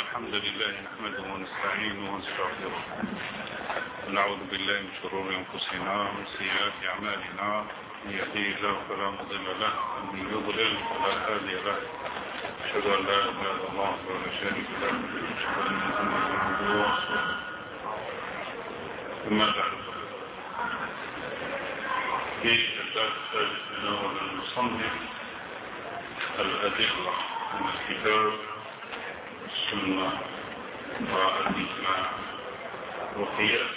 الحمد لله نحمده ونستعينه ونستغفره. ونعوذ بالله من شرور أنفسنا ومن سيئات أعمالنا. من يهديه الله فلا مضل له ومن يضلل فلا هادي له. أشهد أن لا إله إلا الله ولا شريك له. أشهد أن محمدا عبده ورسوله. ثم بعد في الدرس الثالث من أول المصنف الأدلة من الكتاب السنة والإجماع. والقياس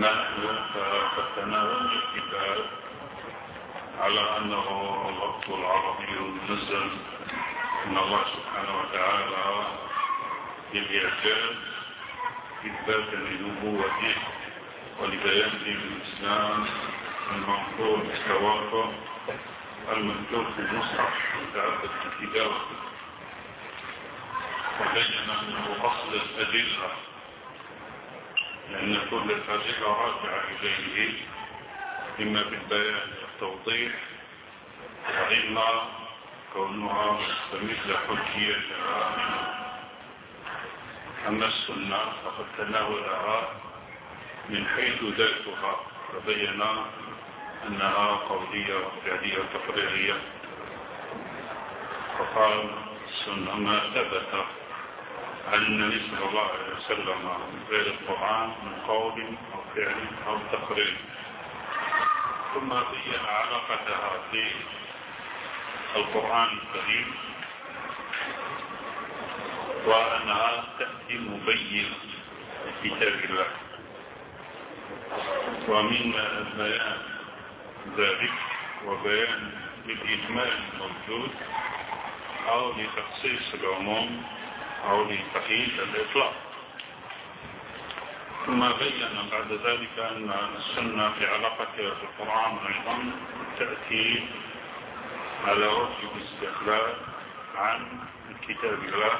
نحن قد تناولنا الكتاب على أنه اللفظ العربي المنزل. من الله سبحانه وتعالى بالإعجاز إثباتا لنبوته ولبيان دين الإسلام المنقول بالتوافق. المكتوب في المصحف متعدد الكتابة وبين أنه أصل الأدلة لأن كل الأدلة راجعة إليه إما بالبيان والتوضيح وإما كونها مستمدة حجيتها أما السنة فقد تناولها من حيث ذاتها. فبين أنها قولية وفعلية وتقريرية. فقال السنة ما ثبت. عن النبي صلى الله عليه وسلم غير القرآن من قول أو فعل أو تقرير؟ ثم بين علاقتها في القرآن الكريم. وأنها تأتي مبين كتاب الله. ومن بيان ذلك وبيان للإجمال الموجود أو لتخصيص العموم أو لتقييد الإطلاق. ثم بين بعد ذلك أن السنة في علاقتها بالقرآن أيضا تأتي على وجه الاستقلال عن الكتاب الله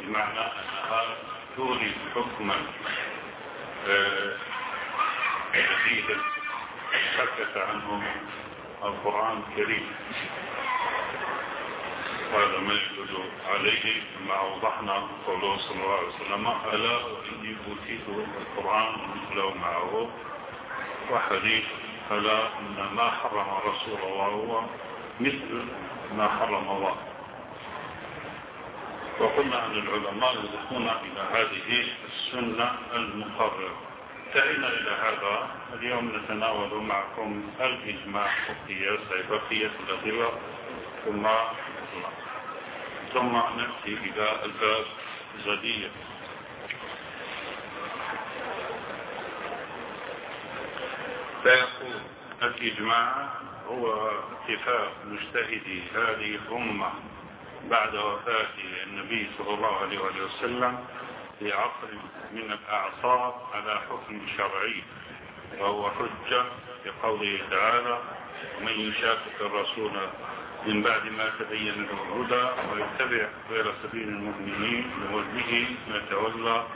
بمعنى أنها تولد حكما جديدا سكت عنه القرآن الكريم. هذا ما يدل عليه كما أوضحنا قوله صلى الله عليه وسلم ألا وإني أوتيت القرآن مثله معه وحديث ألا إن ما حرم رسول الله هو مثل ما حرم الله. وقلنا أن العلماء يضيفون إلى هذه السنة المقررة. انتهينا إلى هذا. اليوم نتناول معكم الإجماع والقياس بقية الأدلة ثم ثم نأتي إلى الباب الجديد فيقول الإجماع هو اتفاق مجتهدي هذه الأمة بعد وفاة النبي صلى الله عليه وسلم في عصر من الأعصار على حكم شرعي وهو حجة لقوله تعالى ومن يشاكك الرسول من بعد ما تبين له الهدى ويتبع غير سبيل المؤمنين نوله ما تولى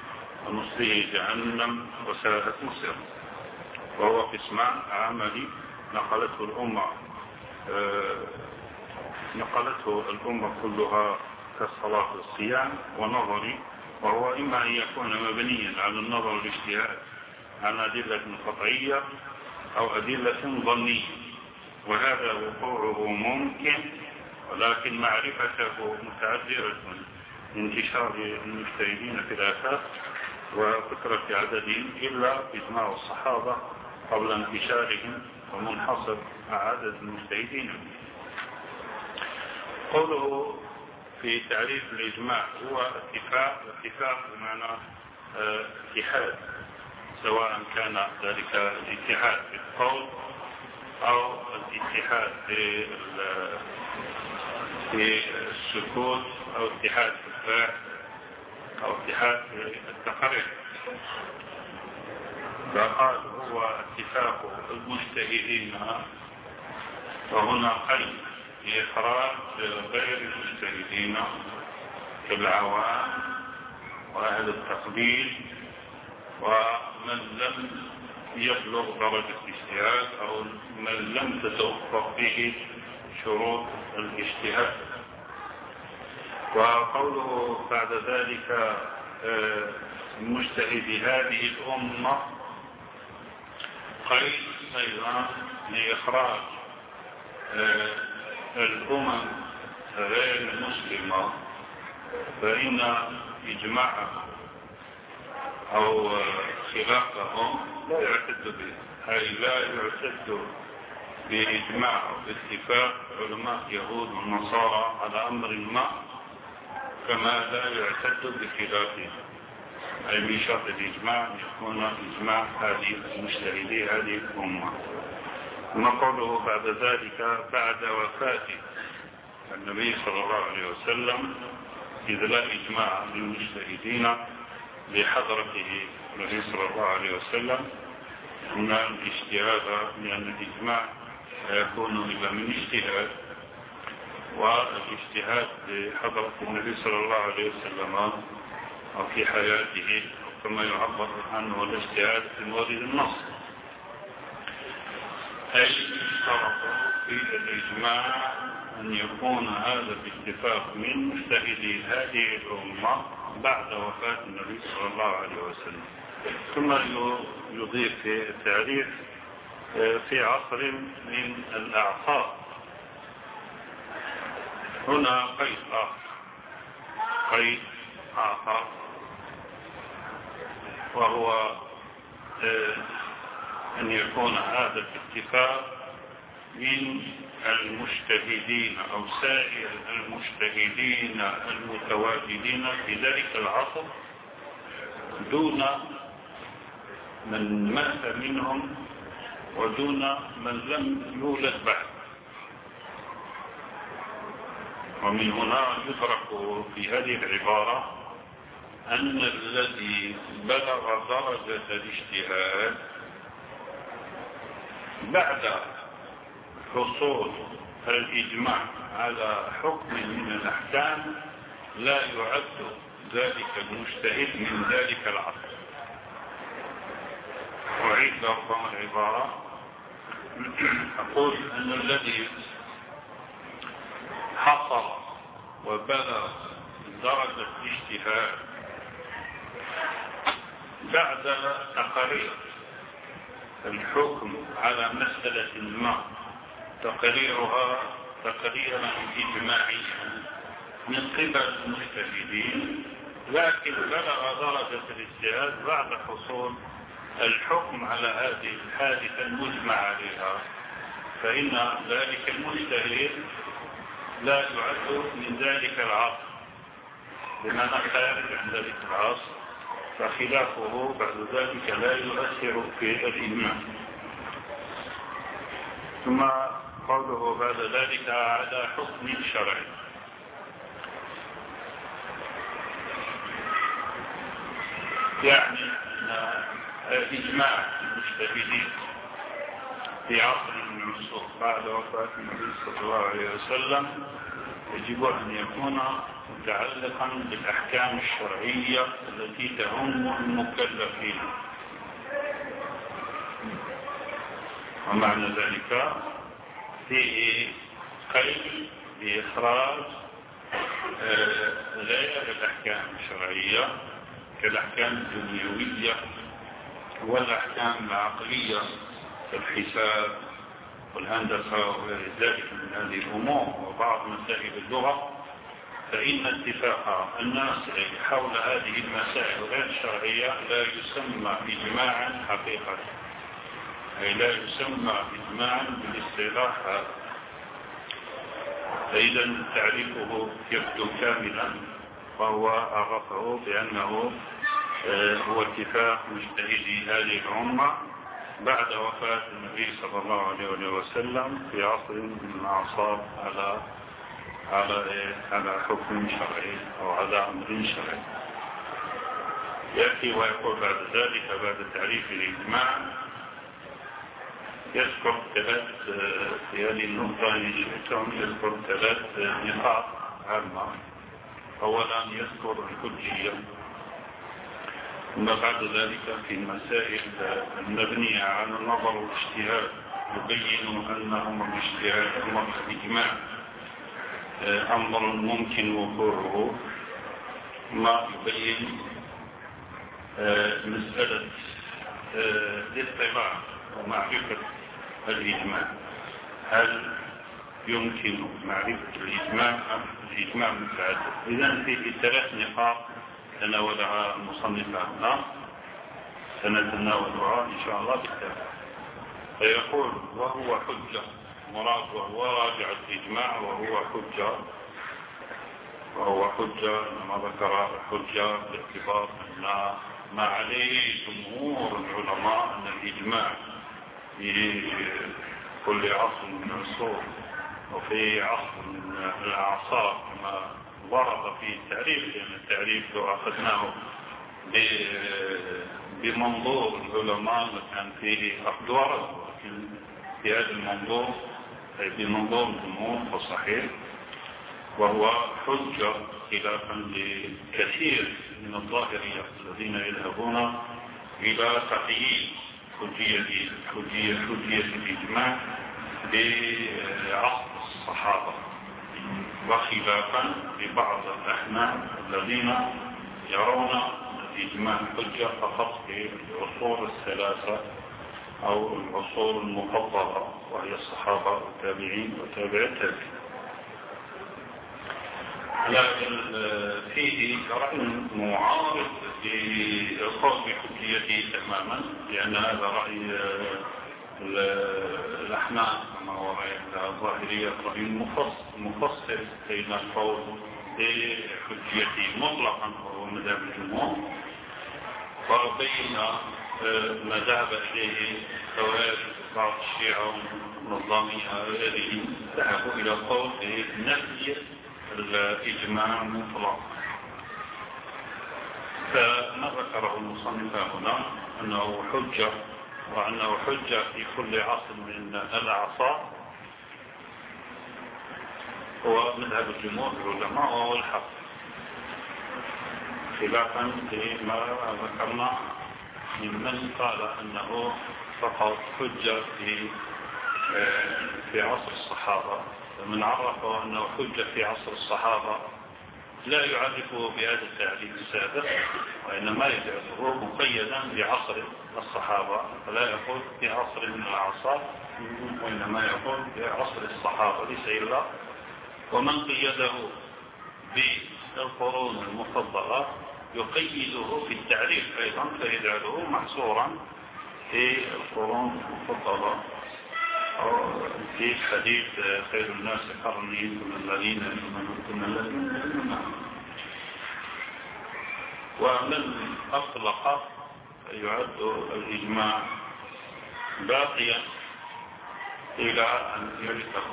ونصله جهنم وساءت مصير وهو قسمان عملي نقلته الأمة نقلته الأمة كلها كالصلاة والصيام ونظري وهو إما أن يكون مبنيا على النظر والاجتهاد عن أدلة قطعية أو أدلة ظنية. وهذا وقوعه ممكن ولكن معرفته متعذرة انتشار المجتهدين في الآفاق وكثرة عددهم إلا إجماع الصحابة قبل انتشارهم ومنحصر عدد المجتهدين. قوله في تعريف الإجماع هو اتفاق اتفاق بمعنى اتحاد سواء كان ذلك الاتحاد في أو الاتحاد في في السكوت أو اتحاد في الفعل أو اتحاد في التقرير فقال هو اتفاق المجتهدين وهنا قيد لإخراج غير المجتهدين كالعوام وأهل التقليد ومن لم يبلغ درجة الاجتهاد أو من لم تتوفر به شروط الاجتهاد. وقوله بعد ذلك مجتهد هذه الأمة قيد أيضا لإخراج الأمم غير المسلمة فإن إجماعهم أو خلافهم لا يعتد به. أي لا يعتد بإجماع باتفاق علماء يهود والنصارى على أمر ما كما لا يعتد بخلافه أي من شرط الإجماع يكون إجماع هذه المجتهدي هذه الأمة. ثم قوله بعد ذلك بعد وفاة النبي صلى الله عليه وسلم إذ لا إجماع للمجتهدين لحضرته النبي صلى الله عليه وسلم هنا الاجتهاد لأن الإجماع يكون إلا من اجتهاد والاجتهاد بحضرة النبي صلى الله عليه وسلم أو في حياته كما يعبر عنه الاجتهاد في مورد النص. أي اشترط في الإجماع أن يكون هذا الاتفاق من مجتهدي هذه الأمة بعد وفاة النبي صلى الله عليه وسلم. ثم يضيف في التعريف في عصر من الأعصار. هنا قيد آخر قيد آخر وهو أن يكون هذا الاتفاق من المجتهدين أو سائر المجتهدين المتواجدين في ذلك العصر دون من مات منهم ودون من لم يولد بعد. ومن هنا يدرك في هذه العبارة أن الذي بلغ درجة الاجتهاد بعد حصول الإجماع. على حكم من الأحكام لا يعد ذلك المجتهد من ذلك العصر. أعيد ربما العبارة أقول أن الذي حصل وبلغ درجة الاجتهاد بعد تقرير الحكم على مسألة ما تقريرها تقريرا إجماعيا من قبل المجتهدين لكن بلغ درجة الاجتهاد بعد حصول الحكم على هذه الحادثة المجمع عليها. فإن ذلك المجتهد لا يعد من ذلك العصر. لمن خارج عن ذلك العصر فخلافه بعد ذلك لا يؤثر في الإيمان ثم قوله بعد ذلك على حكم شرعي. يعني أن إجماع المجتهدين في عصر من العصور بعد وفاة النبي صلى الله عليه وسلم يجب أن يكون متعلقا بالأحكام الشرعية التي تعم المكلفين. ومعنى ذلك فيه قيد بإخراج غير الأحكام الشرعية كالأحكام الدنيوية والأحكام العقلية كالحساب والهندسة وغير ذلك من هذه الأمور وبعض مسائل اللغة فإن اتفاق الناس حول هذه المسائل غير الشرعية لا يسمى إجماعا حقيقة. أي لا يسمى إجماعا بالاصطلاح فإذا تعريفه يبدو كاملا وهو عرفه بأنه هو اتفاق مجتهدي هذه الأمة بعد وفاة النبي صلى الله عليه وسلم في عصر من الأعصار على على على حكم شرعي أو على أمر شرعي. يأتي ويقول بعد ذلك بعد تعريف الإجماع يذكر ثلاث هذه النقطة يشبهتهم يذكر ثلاث نقاط عامة. أولا يذكر الكلية. ثم بعد ذلك في المسائل المبنية على النظر والاجتهاد يبين أن أمر الاجتهاد أمر الإجماع أمر ممكن وقوعه. ما يبين مسألة الاطلاع ومعرفة الإجماع. هل يمكن معرفة الإجماع الإجماع متعدد؟ إذا في ثلاث نقاط تناولها المصنف هنا. سنتناولها إن شاء الله بالتالي. فيقول وهو حجة. مراد وهو راجع الإجماع وهو حجة. وهو حجة. ما ذكر حجة باعتبار أن ما عليه جمهور العلماء أن الإجماع في كل عصر من العصور وفي عصر من الأعصار كما ورد في التعريف لأن التعريف لو أخذناه بمنظور العلماء كان فيه أخذ ورد ولكن في هذا المنظور بمنظور الجمهور فصحيح وهو حجة خلافا لكثير من الظاهرية الذين يذهبون إلى تقييد حجية حجية الإجماع بعصر الصحابة وخلافا لبعض الأحناف الذين يرون الإجماع. حجة فقط في العصور الثلاثة أو العصور المفضلة وهي الصحابة والتابعين وتابع التابعين. لكن فيه رأي معارض للقول بحجيته تماما لأن هذا رأي الأحناف كما هو رأي الظاهرية رأي مفصل بين القول بحجيته مطلقا وهو مذهب الجمهور. وبين ما ذهب إليه خوارج بعض الشيعة والنظامية هذه ذهبوا إلى قول بنفي الإجماع مطلق فما ذكره المصنف هنا أنه حجة وأنه حجة في كل عصر من الأعصار. هو مذهب الجمهور العلماء وهو الحق. خلافا لما ذكرنا ممن قال أنه فقط حجة في في عصر الصحابة. ومن عرفه أنه حجة في عصر الصحابة لا يعرفه بهذا التعريف السابق وإنما يعرفه مقيدا بعصر الصحابة فلا يقول في عصر من الأعصار وإنما يقول في عصر الصحابة ليس إلا. ومن قيده بالقرون المفضلة يقيده في التعريف أيضا فيجعله محصورا في القرون المفضلة. في حديث خير الناس قرني ثم الذين ثم الذين ومن أطلق يعد الإجماع باقيا إلى أن يرثه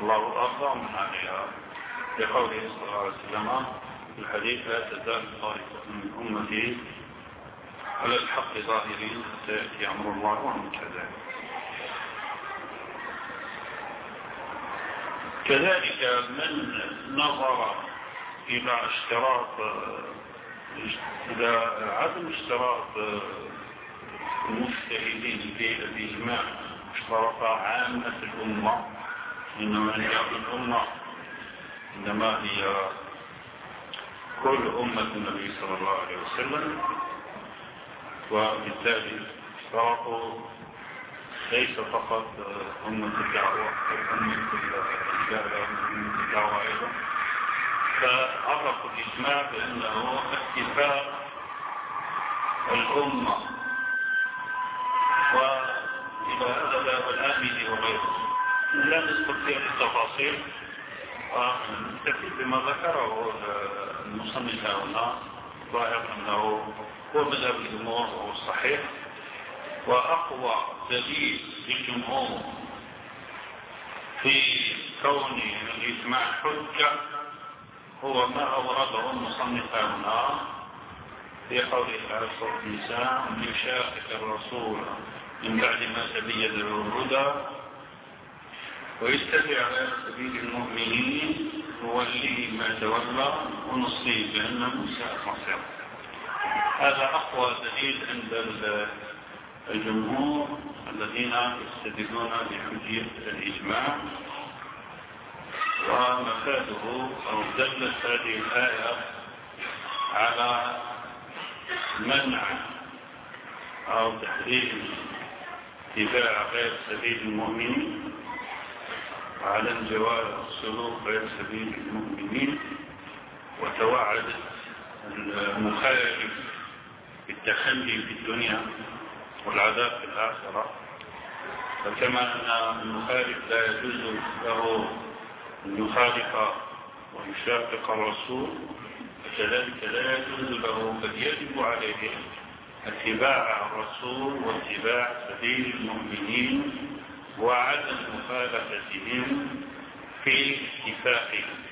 الله الأرض من عليها لقوله صلى الله عليه وسلم في الحديث لا تزال طائفة من أمتي على الحق ظاهرين سيأتي أمر الله وهم كذلك. كذلك من نظر إلى اشتراط إلى عدم اشتراط المجتهدين في الإجماع اشترط عامة الأمة إنما هي الأمة إنما هي كل أمة النبي صلى الله عليه وسلم وبالتالي اشترطوا ليس فقط أمة الدعوة أمة الرجالة أمة الدعوة أيضا. فعرفوا الإجماع بأنه اتفاق الأمة. وإلى هذا باب الآمن وغيره. لا في التفاصيل ونستفيد بما ذكره المصنف هنا ظاهر أنه هو مذهب الجمهور الصحيح وأقوى دليل للجمهور في كون الإجماع حجة هو ما أورده المصنف هنا في قوله عليه الصلاة والسلام من يشاقق الرسول من بعد ما تبين له الهدى ويتبع على سبيل المؤمنين نوليه ما تولى ونصيب جهنم ساءت مصيره. هذا أقوى دليل عند الجمهور الذين يستدلون بحجية الإجماع ومفاده أو دلت هذه الآية على منع أو تحريم اتباع غير سبيل المؤمنين وعلى الجواز السلوك غير سبيل المؤمنين وتوعد المخالف بالتخلي في الدنيا. والعذاب في الآخرة. فكما أن المخالف لا يجوز له أن يخالف ويشاقق الرسول فكذلك لا يجوز له بل يجب عليه اتباع الرسول واتباع سبيل المؤمنين وعدم مخالفتهم في اتفاقهم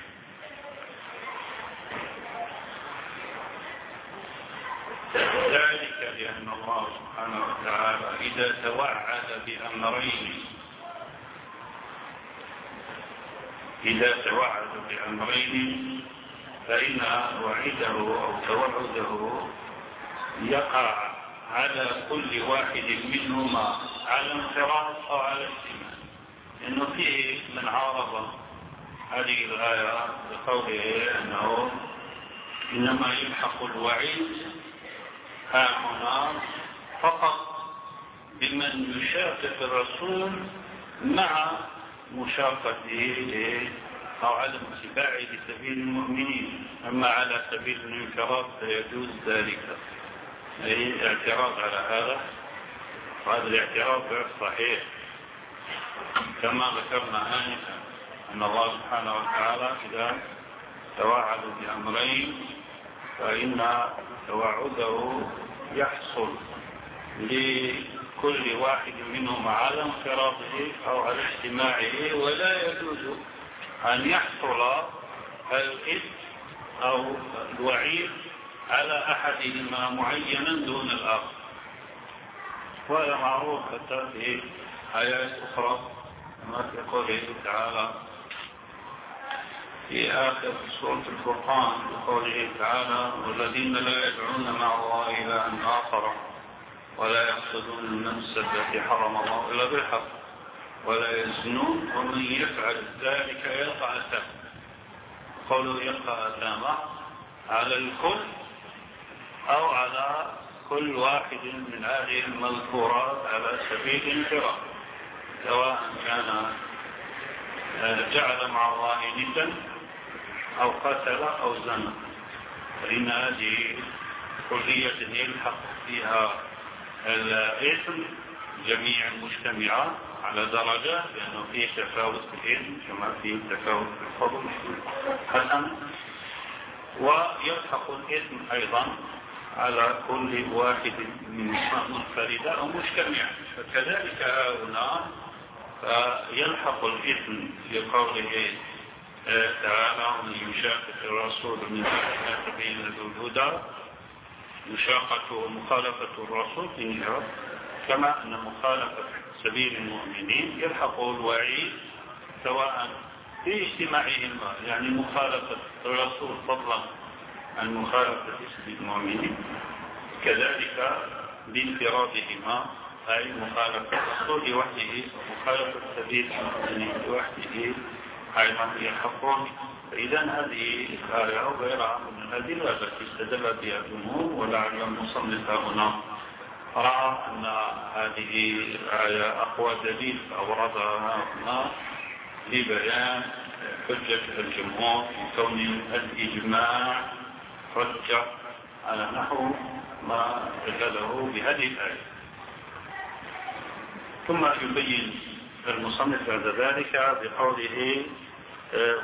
ذلك لأن الله سبحانه وتعالى إذا توعد بأمرين. إذا توعد بأمرين فإن وعده أو توعده يقع على كل واحد منهما على انفراد أو على اجتماع. لأنه فيه من عارض هذه الآية بقوله أنه إنما يلحق الوعيد هنا فقط بمن يشاقق الرسول مع مشاقته أو عدم اتباعه لسبيل المؤمنين. أما على سبيل الانفراد فيجوز ذلك. أي اعتراض على هذا. وهذا الاعتراض غير صحيح. كما ذكرنا آنفا أن الله سبحانه وتعالى إذا توعد بأمرين فإن توعده يحصل لكل واحد منهم على انفراده أو على اجتماعه ولا يجوز أن يحصل الإثم أو الوعيد على أحدهما معينا دون الآخر. وهذا معروف حتى في آيات أخرى كما في قوله تعالى في آخر سورة الفرقان بقوله تعالى والذين لا يدعون مع الله إلى أن آخر ولا يقصدون النفس التي حرم الله إلا بالحق ولا يزنون ومن يفعل ذلك يلقى أثاما قوله يلقى أثاما على الكل أو على كل واحد من هذه المذكورات على سبيل الانفراد سواء كان جعل مع الله ندا أو قتل أو زنى. فإن هذه كلية يلحق فيها الإثم جميع المجتمعات على درجة لأنه فيه تفاوت في الإثم كما فيه تفاوت في الفضل. حسن. ويلحق الإثم أيضا على كل واحد من منفردة أو مجتمع فكذلك هنا فيلحق الإثم لقوله تعالى ومن يشاقق الرسول من بعد تبين له الهدى. مشاقة ومخالفة الرسول النهار كما أن مخالفة سبيل المؤمنين يلحق الوعيد سواء في اجتماعهم يعني مخالفة الرسول فضلا عن مخالفة سبيل المؤمنين. كذلك بانفرادهما أي مخالفة الرسول لوحده ومخالفة سبيل المؤمنين لوحده. أيضا يلحقون فإذا هذه الآية وغيرها من الأدلة التي استدل بها الجمهور ولعل المصنف هنا. رأى أن هذه الآية أقوى دليل أوردها هنا لبيان حجة الجمهور في كون الإجماع حجة على نحو ما دلله بهذه الآية. ثم يبين المصنف بعد ذلك بقوله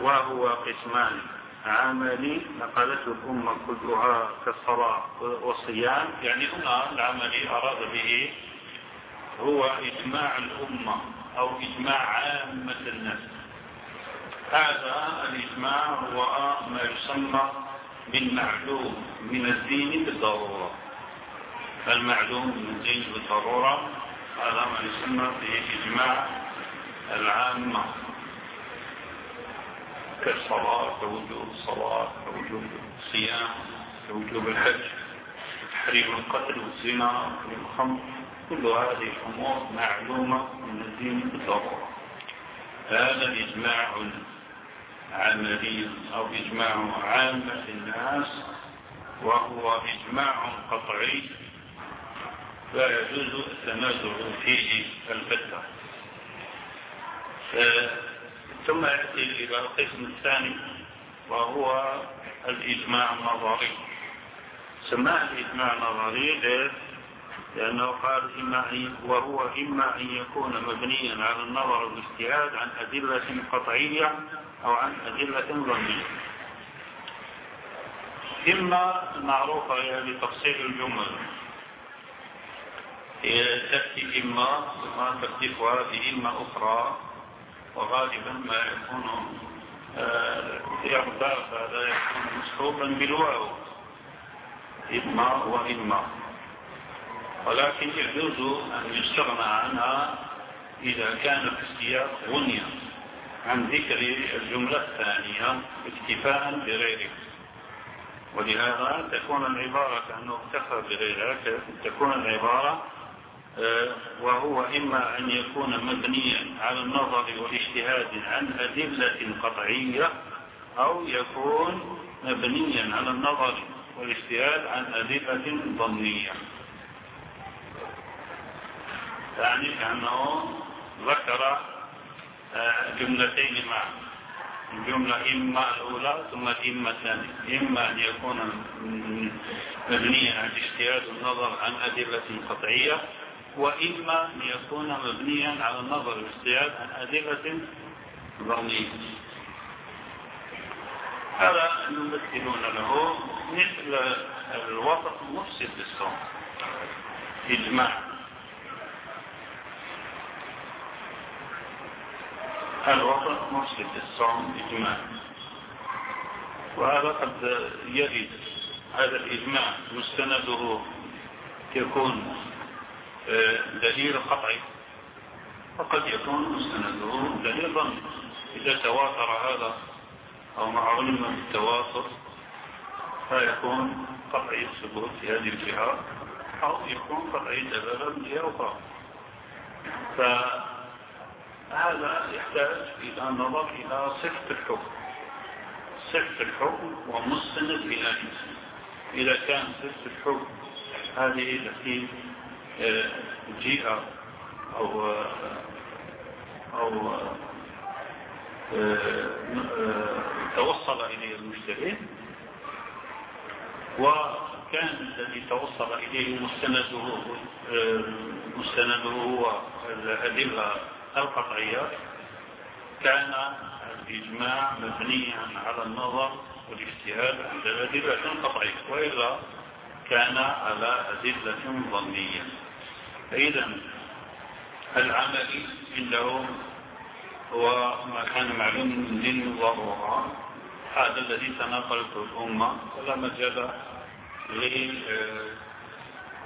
وهو قسمان عملي نقلته الأمة كلها كالصلاة والصيام. يعني هنا العملي أراد به هو إجماع الأمة أو إجماع عامة الناس. هذا الإجماع هو ما يسمى بالمعلوم من الدين بالضرورة. المعلوم من الدين بالضرورة هذا ما يسمى بإجماع العامة. كالصلاة كوجوب الصلاة كوجوب الصيام كوجوب الحج تحريم القتل والزنا وتحريم الخمر كل هذه الأمور معلومة من الدين بالضرورة هذا الإجماع عملي أو إجماع عامة الناس وهو إجماع قطعي لا يجوز التنازع فيه البتة. ثم يأتي إلى القسم الثاني وهو الإجماع النظري. سماه الإجماع النظري لأنه قال إما وهو إما أن يكون مبنيا على النظر والاجتهاد عن أدلة قطعية أو عن أدلة ظنية. إما المعروفة بتفصيل الجمل. تأتي إما ثم تختلفها بإما أخرى. وغالبا ما يكون إعطاء هذا يكون مصحوبا بالواو إما وإما. ولكن يجوز أن يستغنى عنها إذا كان في السياق غنيا عن ذكر الجملة الثانية اكتفاء بغيره. ولهذا تكون العبارة كأنه اكتفى بغيرها تكون العبارة آه، وهو إما أن يكون مبنيا على النظر والاجتهاد عن أدلة قطعية أو يكون مبنيا على النظر والاجتهاد عن أدلة ظنية يعني كأنه ذكر آه، جملتين معا الجملة إما الأولى ثم الإما الثانية. إما أن يكون مبنيا على الاجتهاد والنظر عن أدلة قطعية وإما أن يكون مبنيا على النظر والاجتهاد عن أدلة ظنية. هذا يمثلون له مثل الوسط المفسد للصوم إجماع. الوسط مفسد للصوم إجماع. وهذا قد يرد هذا الإجماع مستنده يكون دليل قطعي. وقد يكون مستنده دليل ظني إذا تواتر هذا أو مع علم التواتر فيكون قطعي الثبوت في هذه الجهة أو يكون قطعي دلالة من جهة أخرى فهذا يحتاج إلى النظر إلى صفة الحكم. صفة الحكم ومستند إلى إذا كان صفة الحكم هذه التي جيء أو أو توصل إليه المشتري وكان الذي توصل إليه مستنده مستنده هو الأدلة القطعية. كان الإجماع مبنيا على النظر والاجتهاد عند الأدلة القطعية. وإلا كان على أدلة ظنية. فإذا العمل عنده هو ما كان معلوم للضرورة هذا الذي تناقلته الأمة. ولا مجال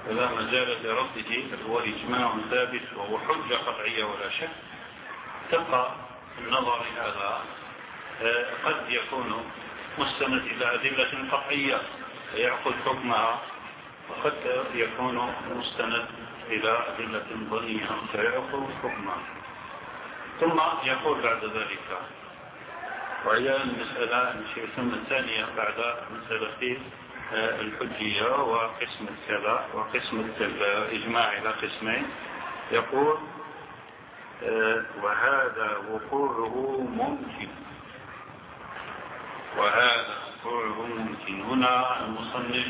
ولا مجال لرده. هو إجماع ثابت وهو حجة قطعية ولا شك. تبقى النظر هذا قد يكون مستند إلى أدلة قطعية. فيأخذ حكمها وقد يكون مستند إلى أدلة ظنية فيأخذ حكمها ثم يقول بعد ذلك وهي المسألة الثم الثانية بعد مسألة آه، الحجية وقسم الكذا وقسم الإجماع إلى قسمين. يقول آه، وهذا وقوعه ممكن. وهذا وقوعه ممكن هنا المصنف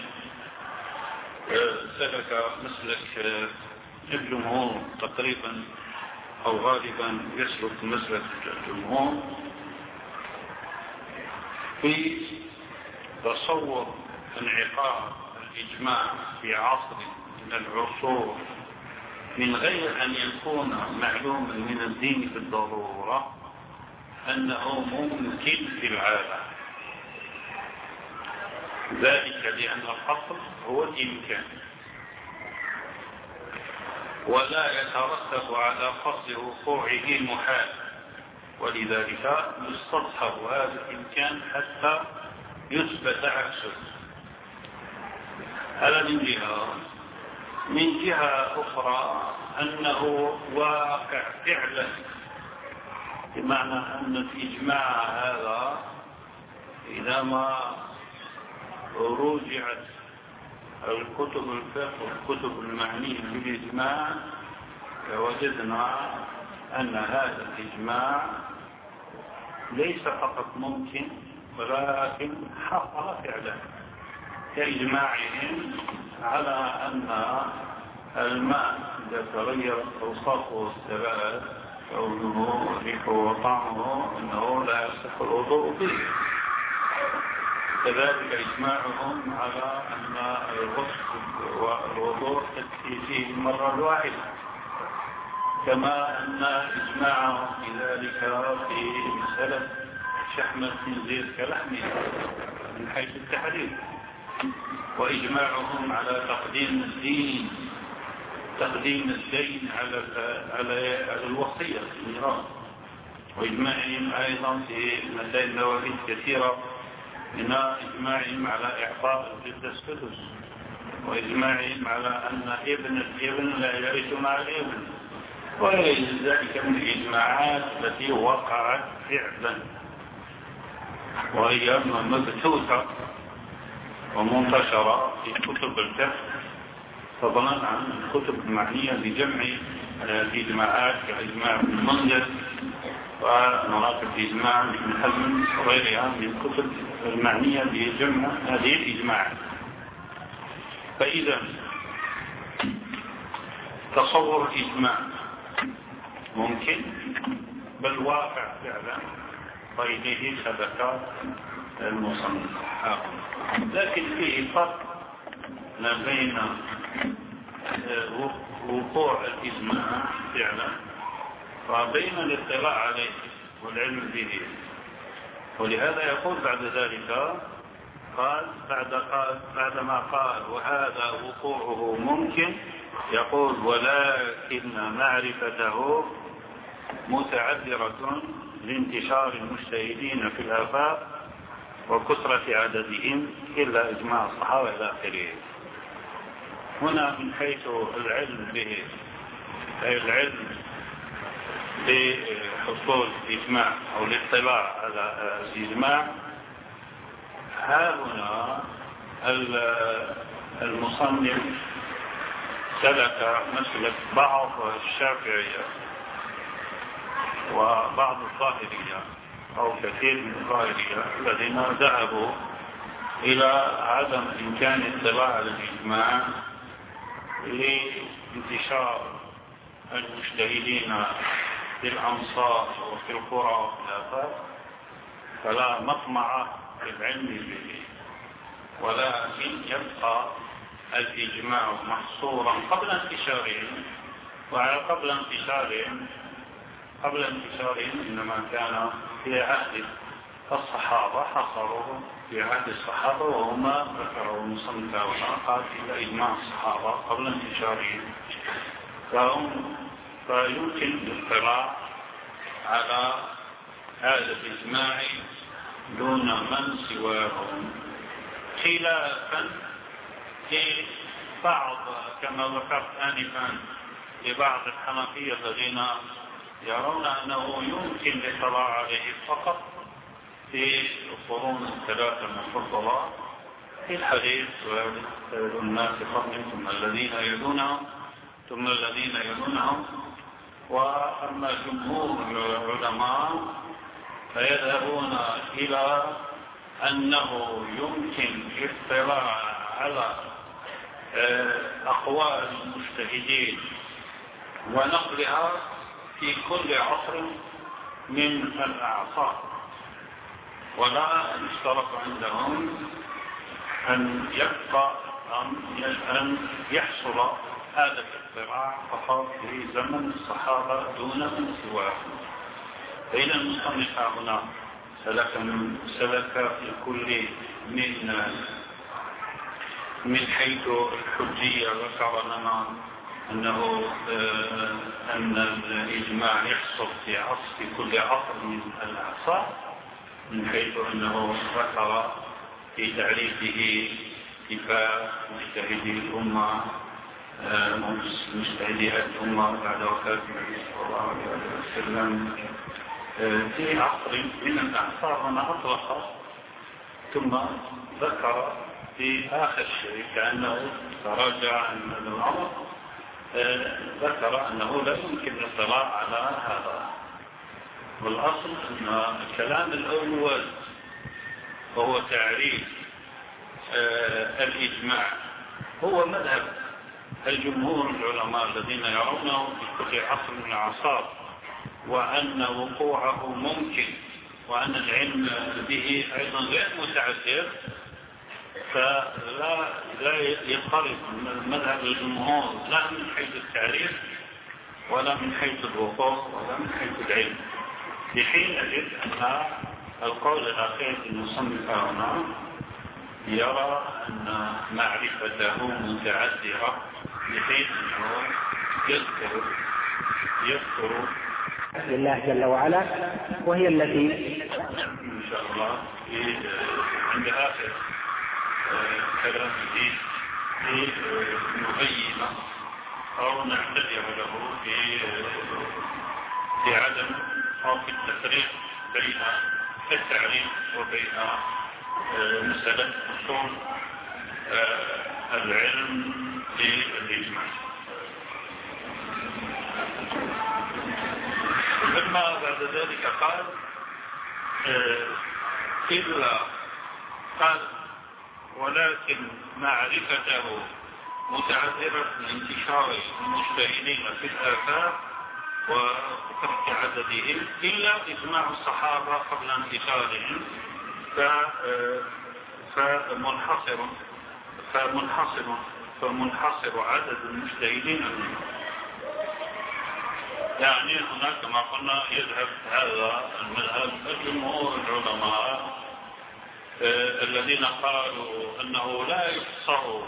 آه، سلك مسلك الجمهور تقريبا أو غالبا يسلك مسلك الجمهور. في تصور انعقاد الإجماع في عصر من العصور من غير أن يكون معلوما من الدين بالضرورة أنه ممكن في العالم. ذلك لأن الأصل هو الإمكان. ولا يترتب على قصد وقوعه محال ولذلك يستصحب هذا الإمكان حتى يثبت عكسه. هذا من جهة؟ من جهة أخرى أنه واقع فعلا. بمعنى أن الإجماع هذا إذا ما رجعت الكتب الفقه والكتب المعنية بالإجماع وجدنا أن هذا الإجماع ليس فقط ممكن ولكن حصل فعلا كإجماعهم على أن الماء إذا تغيرت أوصافه الثلاث كونه ريحه وطعمه أنه لا يصح الوضوء به كذلك إجماعهم على أن الغسل والوضوء تكفي فيه المرة الواحدة كما أن إجماعهم في ذلك في مسألة شحم الخنزير كلحمه من حيث التحريم وإجماعهم على تقديم الدين تقديم الدين على على على في الميراث وإجماعهم أيضا في مسائل مواريث كثيرة من إجماعهم على إعطاء الجدة السدس وإجماعهم على أن ابن الابن لا يرث مع الابن. وغير ذلك من الإجماعات التي وقعت فعلا. وهي مبثوثة ومنتشرة في كتب الفقه فضلا عن الكتب المعنية بجمع الإجماعات كإجماع ابن المنذر ومراكب إجماع ابن حزم وغيرها من الكتب المعنية بجمع هذه الإجماعات فإذا تصور الإجماع ممكن بل واقع فعلا قيده ثبت المصنف. لكن فيه فرق ما بين وقوع الإجماع فعلا وبين الاطلاع عليه والعلم به. ولهذا يقول بعد ذلك قال بعد قال بعدما قال وهذا وقوعه ممكن يقول ولكن معرفته متعذرة لانتشار المجتهدين في الآفاق وكثرة عددهم إلا إجماع الصحابة إلى آخره. هنا من حيث العلم به أي العلم بحصول إجماع أو الاطلاع على الإجماع. ها هنا المصنف سلك مسلك بعض الشافعية وبعض الظاهرية أو كثير من الظاهرية الذين ذهبوا إلى عدم إمكان الاطلاع على الإجماع لانتشار المجتهدين في الأمصار وفي القرى وفي الآفاق. فلا مطمع في العلم به. ولكن يبقى الإجماع محصورا قبل انتشارهم. وقبل انتشارهم قبل انتشارهم إنما كان في عهد الصحابة حصروه في عهد الصحابة وهما ذكروا المصنف قال إلى إجماع الصحابة قبل انتشارهم. فهم فيمكن الاطلاع على هذا الإجماع دون من سواهم. خلافا في بعض كما ذكرت آنفا لبعض الحنفية الذين يرون أنه يمكن الاطلاع عليه فقط. في القرون الثلاثة المفضلة في الحديث والناس قبل ثم الذين يلونهم ثم الذين يلونهم وأما جمهور العلماء فيذهبون إلى أنه يمكن الاطلاع على آه، أقوال المجتهدين. ونقلها في كل عصر من الأعصار. ولا يشترط عندهم أن يبقى أن يحصل هذا الاختراع فقط في زمن الصحابة دون من سواهم. فإذا المصنف هنا سلك سلك في كل من من حيث الحجية ذكر لنا أنه آه، أن الإجماع يحصل في عصر كل عصر من الأعصار. من حيث أنه ذكر في تعريفه كفاء مجتهدي الأمة آه، مجتهدي الأمة بعد وفاة النبي صلى الله عليه وسلم. في عصر من الأعصار هنا أطلق ثم ذكر في آخر شيء كأنه تراجع عن الأمر. ذكر أنه لا يمكن الإطلاع على هذا. والأصل أن الكلام الأول وهو تعريف الإجماع. هو مذهب الجمهور العلماء الذين يرونه في عصر من الأعصار وأن وقوعه ممكن وأن العلم به أيضا غير متعذر فلا لا يضطرب مذهب الجمهور لا من حيث التعريف ولا من حيث الوقوع ولا من حيث العلم. في حين نجد أن القول الأخير المصنف هنا يرى أن معرفته متعذرة بحيث أنه يذكر يذكر لله جل وعلا وهي التي إن شاء الله عند آخر كلام في نبين أو نعتذر له في في عدم في التفريق بين التعليم وبين مسألة أصول العلم للإجماع ثم بعد ذلك قال إلا قال ولكن معرفته متعذرة من انتشار المجتهدين في الآفاق وكثرة عددهم إلا إجماع الصحابة قبل انتشارهم فمنحصر فمنحصر فمنحصر عدد المجتهدين يعني هناك كما قلنا يذهب هذا المذهب الجمهور العلماء الذين قالوا أنه لا يقصر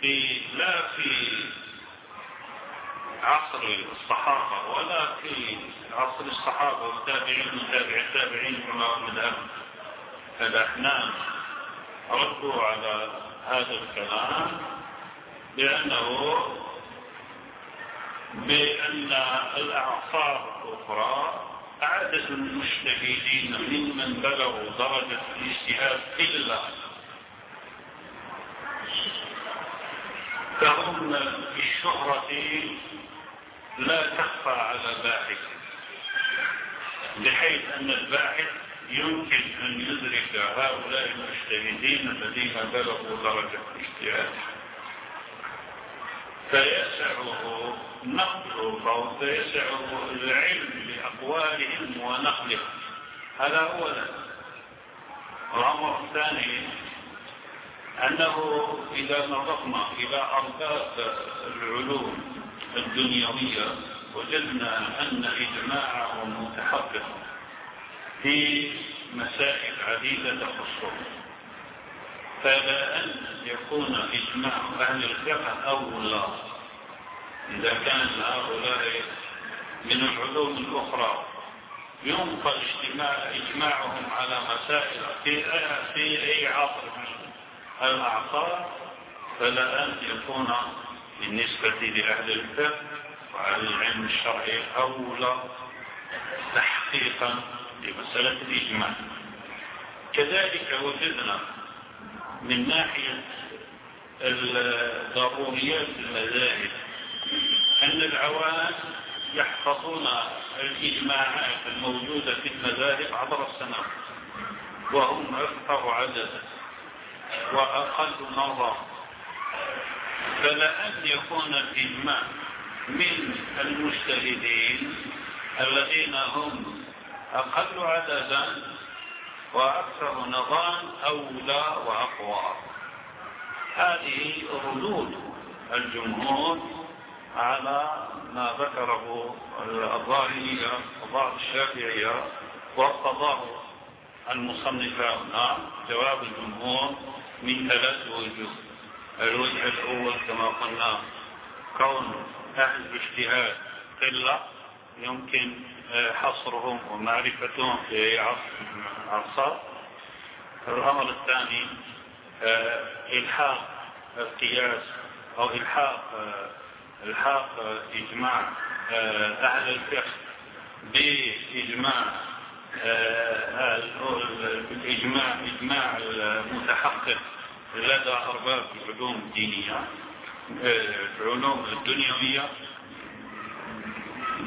في لا في عصر الصحابة ولا في عصر الصحابة والتابعين وتابع التابعين كما هو مذهب الأحناف. ردوا على هذا الكلام بأنه بأن الأعصار الأخرى عدد المجتهدين ممن بلغوا درجة الاجتهاد إلا فهم في الشهرة لا تخفى على الباحث بحيث أن الباحث يمكن أن يدرك هؤلاء المجتهدين الذين بلغوا درجة الاجتهاد. فيسعه نقله أو فيسعه العلم بأقوالهم ونقلهم. هذا أولا الأمر الثاني أنه إذا نظرنا إلى أرباب العلوم الدنيوية وجدنا أن إجماعهم متحقق في مسائل عديدة تخصهم. فلا أن يكون إجماع أهل الفقه أولى إذا كان هؤلاء من العلوم الأخرى ينقل اجتماع إجماعهم على مسائل في في أي عصر من الأعصار فلا أن يكون بالنسبة لأهل الفقه وعلى العلم الشرعي أولى تحقيقا لمسألة الإجماع. كذلك وجدنا من ناحية ضروريات المذاهب أن العوام يحفظون الإجماعات الموجودة في المذاهب عبر السنوات وهم أكثر عددا وأقل نظر فلا أن يكون الإجماع من المجتهدين الذين هم أقل عددا وأكثر نظام أولى وأقوى. هذه ردود الجمهور على ما ذكره الظاهرية وبعض الشافعية وارتضاه المصنف هنا جواب الجمهور من ثلاث وجوه. الوجه الأول كما قلنا كون أهل الاجتهاد قلة يمكن حصرهم ومعرفتهم في عصر الأمر الثاني إلحاق القياس أو إلحاق إلحاق إجماع أهل الفقه بإجماع آه، إجماع المتحقق. لدى أرباب العلوم الدينية آه، العلوم الدنيوية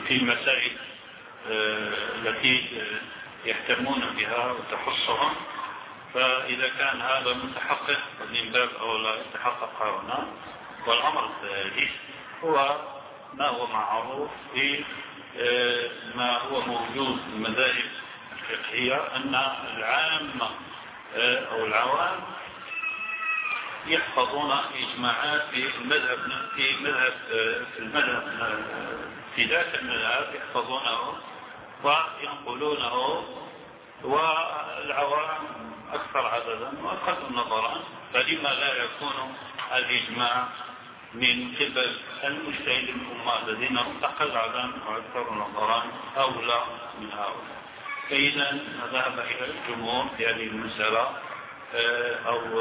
في المسائل آه، التي يهتمون بها وتخصهم فإذا كان هذا متحقق من باب أولى يتحقق هنا والأمر الثالث هو ما هو معروف في آه، ما هو موجود في المذاهب الفقهية أن العامة آه، أو العوام يحفظون إجماعات في المذهب في مذهب في المذهب في ذات المذهب يحفظونه وينقلونه والعوام أكثر عددا وأقل نظرا فلما لا يكون الإجماع من قبل المجتهد الأمة الذين هم أقل عددا وأكثر نظرا أولى من هؤلاء. فإذا ذهب إلى الجمهور في هذه المسألة. أو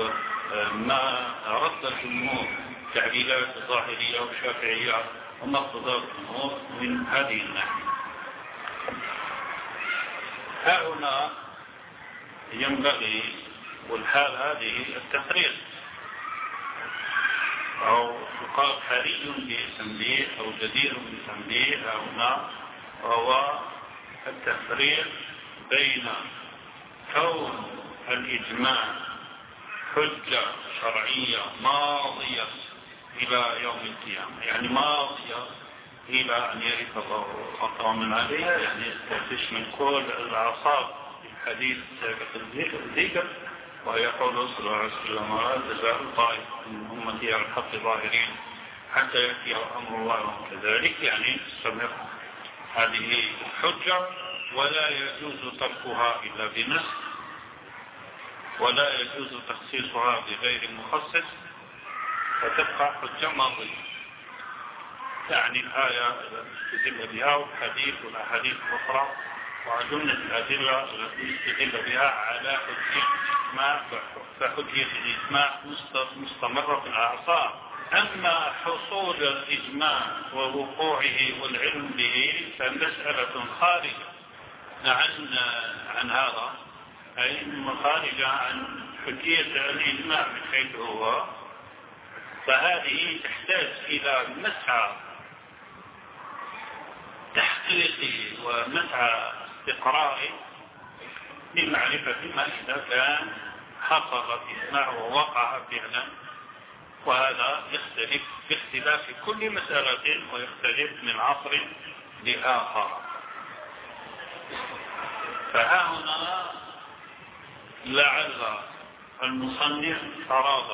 آه، ما رد الجمهور تعليلات الظاهرية والشافعية وما اقتضى الجمهور من هذه الناحية. ها هنا ينبغي والحال هذه التفريق أو يقال حري بتنبيه أو جدير بتنبيه هنا وهو التفريق بين كون الإجماع حجة شرعية ماضية إلى يوم القيامة. يعني ماضية إلى أن يرث الله أقام عليها يعني تشمل كل الأعصاب الحديث السابق الذكر ويقول صلى الله عليه وسلم جزاء الطائف من أمتي على الحق ظاهرين حتى يأتي أمر الله وهم كذلك. يعني تستمر هذه الحجة ولا يجوز تركها إلا بنص ولا يجوز تخصيصها بغير مخصص فتبقى حجة ماضية. يعني الآية استدل بها والحديث والأحاديث الأخرى وجملة الأدلة التي استدل بها على حجية الإسماع فحجية الإسماع مستمرة في الأعصاب أما حصول الإجماع ووقوعه والعلم به فمسألة خارجة. عن عن هذا. أي خارجة عن حجية الإجماع من حيث هو. فهذه تحتاج إلى مسعى تحقيقي ومسعى استقرائي لمعرفة ما إذا كان حصل إسماع ووقع فعلا وهذا يختلف باختلاف كل مسألة ويختلف من عصر لآخر. فها هنا لعل المصنف أراد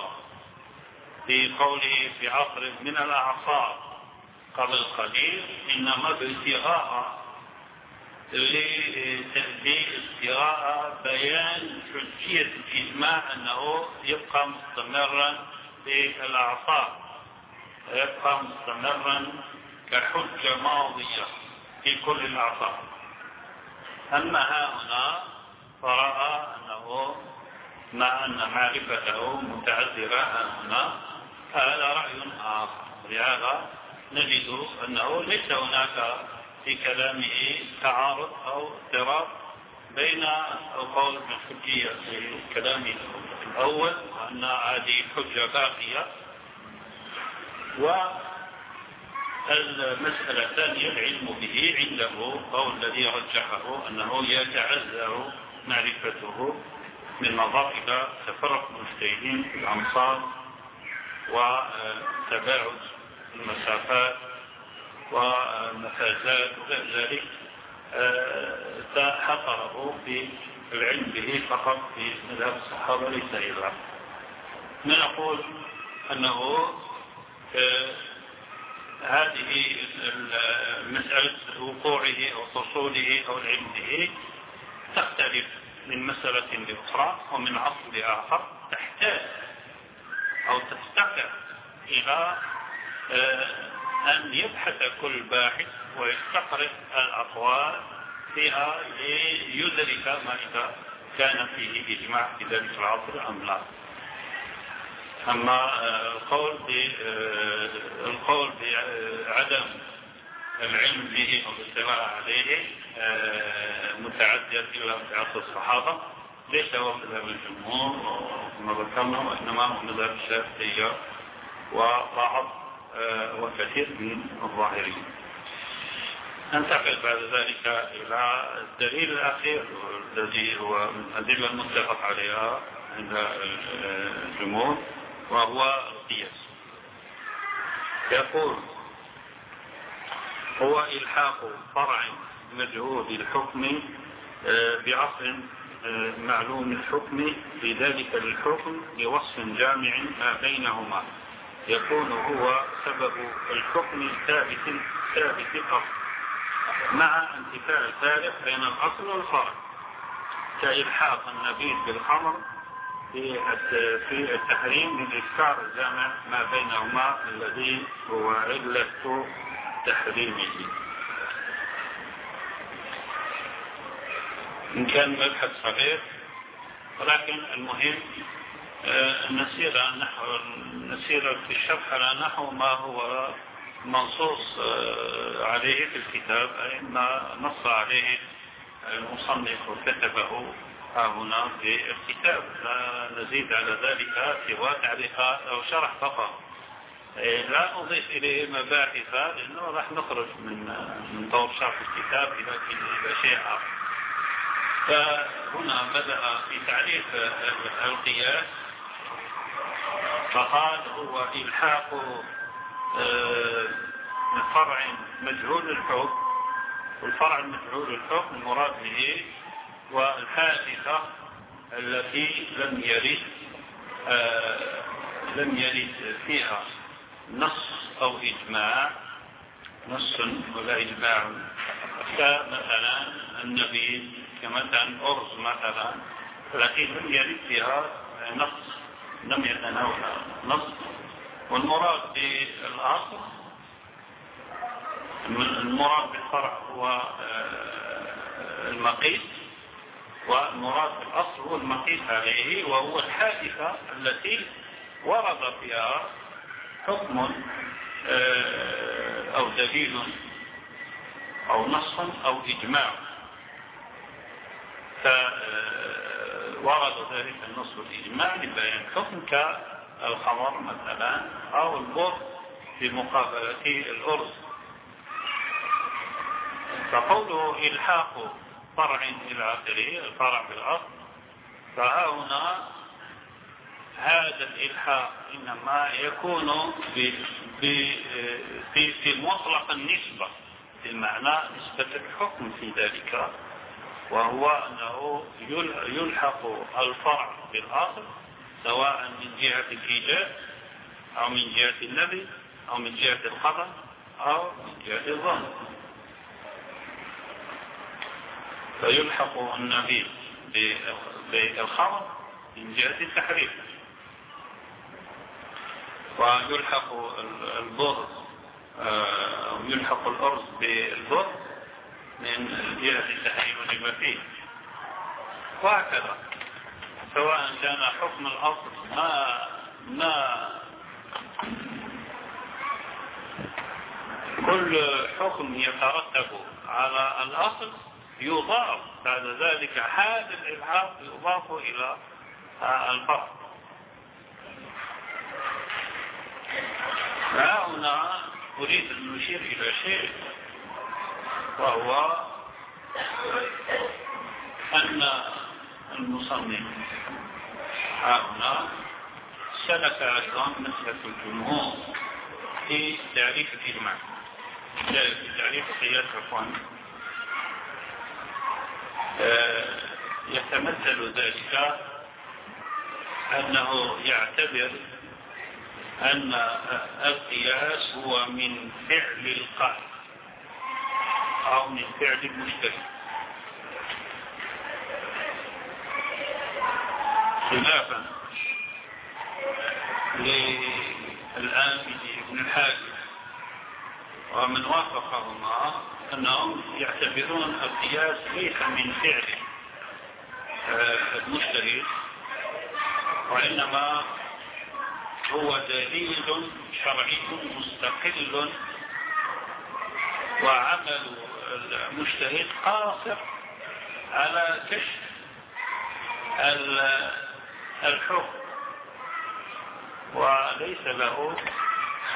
في قوله في عصر من الأعصار قبل القليل إنما بابتغاء لاستغاء بيان حجية الإجماع أنه يبقى مستمرا في الأعصاب يبقى مستمرا كحجة ماضية في كل الأعصاب أما هنا فرأى أنه مع أن معرفته متعذرة هنا هذا رأي آخر لهذا نجد أنه ليس هناك في كلامه تعارض أو اضطراب بين القول بالحجية في كلامه الأول وأن هذه الحجة باقية والمسألة الثانية العلم به عنده أو الذي رجحه أنه يتعذر معرفته من إلى تفرق المجتهدين في الأمصار وتباعد المسافات والمفازات وغير ذلك فحقره في العلم به فقط في مذهب الصحابة ليس إلا. نقول أنه هذه مسألة وقوعه أو حصوله أو العلم به تختلف من مسألة لأخرى ومن عصر لآخر تحتاج أو تفتقر إلى أن يبحث كل باحث ويستقرئ الأقوال فيها ليدرك ما إذا كان فيه إجماع في ذلك العصر أم لا. أما القول القول بعدم العلم به أو الاطلاع عليه متعدد إلى متعدد الصحابة. ليس هو مذهب الجمهور كما ذكرنا وإنما هو مذهب الشافعية وبعض وكثير من الظاهرين. ننتقل بعد ذلك إلى الدليل الأخير الذي هو من الأدلة المتفق عليها عند الجمهور وهو القياس. يقول هو إلحاق فرع مجهود الحكم آه، بعصر آه، معلوم الحكم في ذلك الحكم بوصف جامع ما بينهما. يكون هو سبب الحكم ثابت ثابت الأصل مع انتفاء الفارق بين الأصل والفرع كإلحاق النبيذ بالخمر في التحريم من إذكار الجامع ما بينهما الذي هو علة تحريمه. إن كان مبحث صغير ولكن المهم آه، نسير نحو نسير في الشرح على نحو ما هو منصوص آه، عليه في الكتاب أي ما نص عليه المصنف وكتبه ها هنا في الكتاب. لا نزيد على ذلك سوى تعليقات أو شرح فقط. لا أضيف إليه مباحث لأنه راح نخرج من من طور شرح الكتاب إلى إلى شيء آخر. فهنا بدأ في تعريف القياس. فقال هو إلحاق آه، فرع مجهول الحكم. والفرع المجهول الحكم المراد به والحادثة التي لم يرد آه، لم يرد فيها. نص أو إجماع نص ولا إجماع. كمثلا النبي كمثلا أرز مثلا التي لم يرد فيها نص لم يتناول نص. والمراد بالأصل المراد بالفرع هو آه، المقيس والمراد بالأصل هو المقيس عليه وهو الحادثة التي ورد فيها حكم آه، أو دليل أو نص أو إجماع. فورد ذلك النص والإجماع لبيان حكم كالخمر مثلا أو البر في مقابلة الأرز فقوله إلحاق فرع إلى آخره الفرع بالأصل فها هنا هذا الإلحاق إنما يكون في في في, في مطلق النسبة بمعنى نسبة الحكم في ذلك وهو أنه يلحق الفرع بالأصل سواء من جهة الإيجاب أو من جهة النبي أو من جهة الخطأ أو من جهة الظن. فيلحق النبي بالخبر من جهة التحريف. ويلحق البر آه، يلحق الأرز بالبر من جهة التحريم لما فيه وهكذا. سواء كان حكم الأصل ما ما كل حكم يترتب على الأصل يضاف بعد ذلك هذا الإلحاق يضاف إلى الفرق هنا أريد أن نشير إلى شيء وهو أن المصنف هنا سلك أيضا مسلك الجمهور في تعريف الإجماع. في تعريف قياس عفوا آه، يتمثل ذلك أنه يعتبر أن القياس هو من فعل القائل. أو من فعل المشتري خلافا. للآمدي بن الحاجب. ومن وافقهما أنهم يعتبرون القياس ليس من فعل المشتري وإنما هو دليل شرعي مستقل وعمل المجتهد قاصر على كشف الحكم. وليس له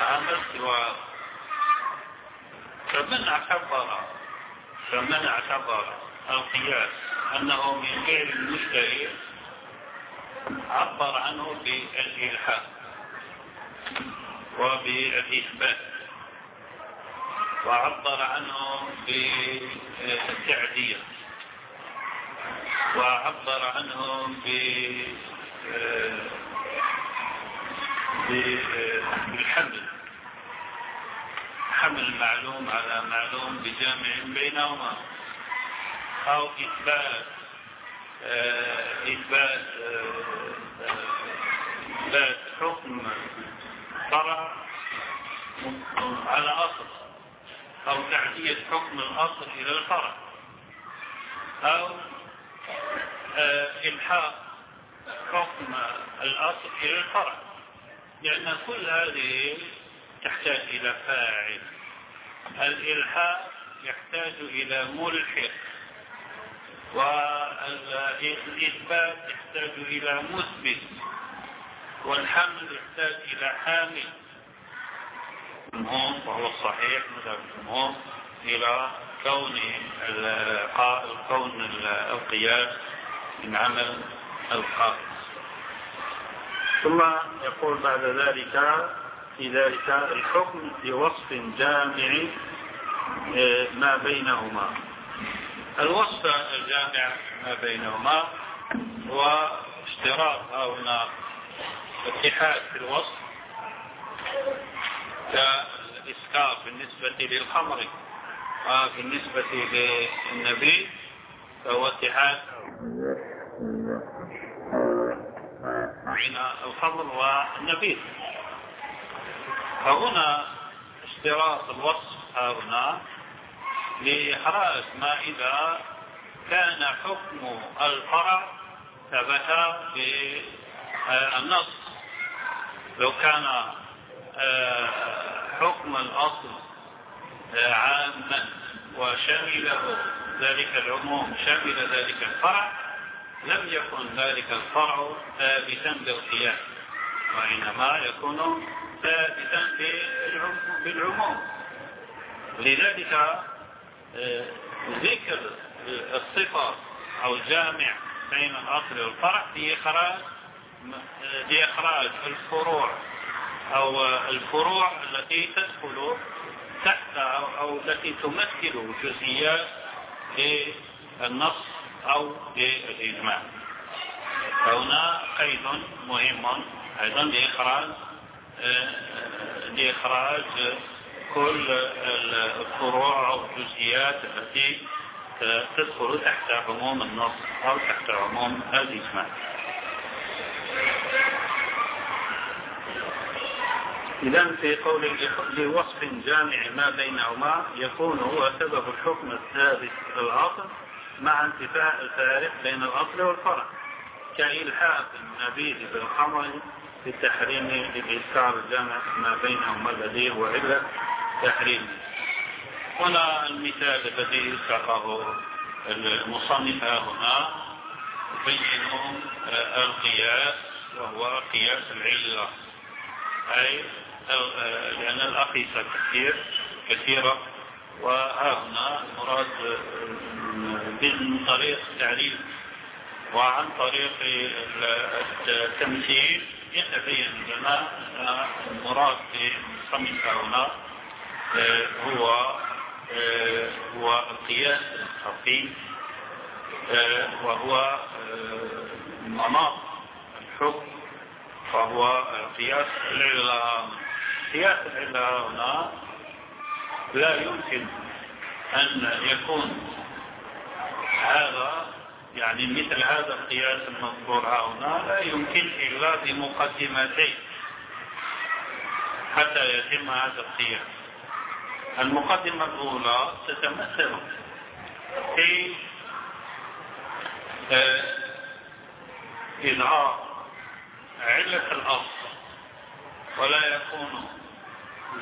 عمل سواه. فمن اعتبر فمن اعتبر القياس أنه من غير المجتهد عبر عنه بالإلحاق وبالإثبات وعبر عنه بالتعدية وعبر عنه بالحمل حمل معلوم على معلوم بجامع بينهما. أو إثبات إثبات إثبات حكم فرع على أصل أو تعدية حكم الأصل إلى الفرع أو إلحاق حكم الأصل إلى الفرع. لأن كل هذه تحتاج إلى فاعل. الإلحاق يحتاج إلى ملحق. والإثبات يحتاج إلى مثبت. والحمل يحتاج إلى حامل. الجمهور وهو الصحيح مثل الجمهور إلى كون كون القياس من عمل الخاص ثم يقول بعد ذلك في ذلك الحكم بوصف جامع آه، ما بينهما. الوصف الجامع ما بينهما هو اشتراط هنا اتحاد في الوصف كالإسكار بالنسبة للخمر وبالنسبة للنبي فهو اتحاد بين الخمر والنبي. فهنا اشتراط الوصف هنا لإحراز ما إذا كان حكم الفرع ثبت بالنص. لو كان آه، حكم الأصل آه، عاما وشمله ذلك العموم شمل ذلك الفرع لم يكن ذلك الفرع ثابتا بالقياس وإنما يكون ثابتا بالعموم لذلك ذكر الصفة أو الجامع بين الأصل والفرع لإخراج لإخراج الفروع أو الفروع التي تدخل تحت أو التي تمثل جزئيات للنص أو للإجماع. فهنا قيد مهم أيضا لإخراج لإخراج كل الفروع أو الجزئيات التي تدخل تحت عموم النص أو تحت عموم الإجماع. إذا في قول لوصف جامع ما بينهما يكون هو سبب الحكم الثابت الأصل مع انتفاء الفارق بين الأصل والفرع. كإلحاق النبيذ بالخمر في التحريم للإذكار الجامع ما بينهما الذي هو علة تحريم. هنا المثال الذي ذكره المصنف هنا. يبين آه، القياس وهو قياس العلة. أي آه، لأن الأقيسة كثير كثيرة. وها المراد آه، من طريق التعليل. وعن طريق التمثيل يتبين لنا المراد بالصمت هنا هو هو القياس الخفي. وهو مناط الحكم وهو قياس العلة قياس العلة هنا. لا يمكن أن يكون هذا يعني مثل هذا القياس المذكور هنا لا يمكن إلا بمقدمتين حتى يتم هذا القياس. المقدمة الأولى تتمثل في آه، إظهار علة الأصل ولا يكون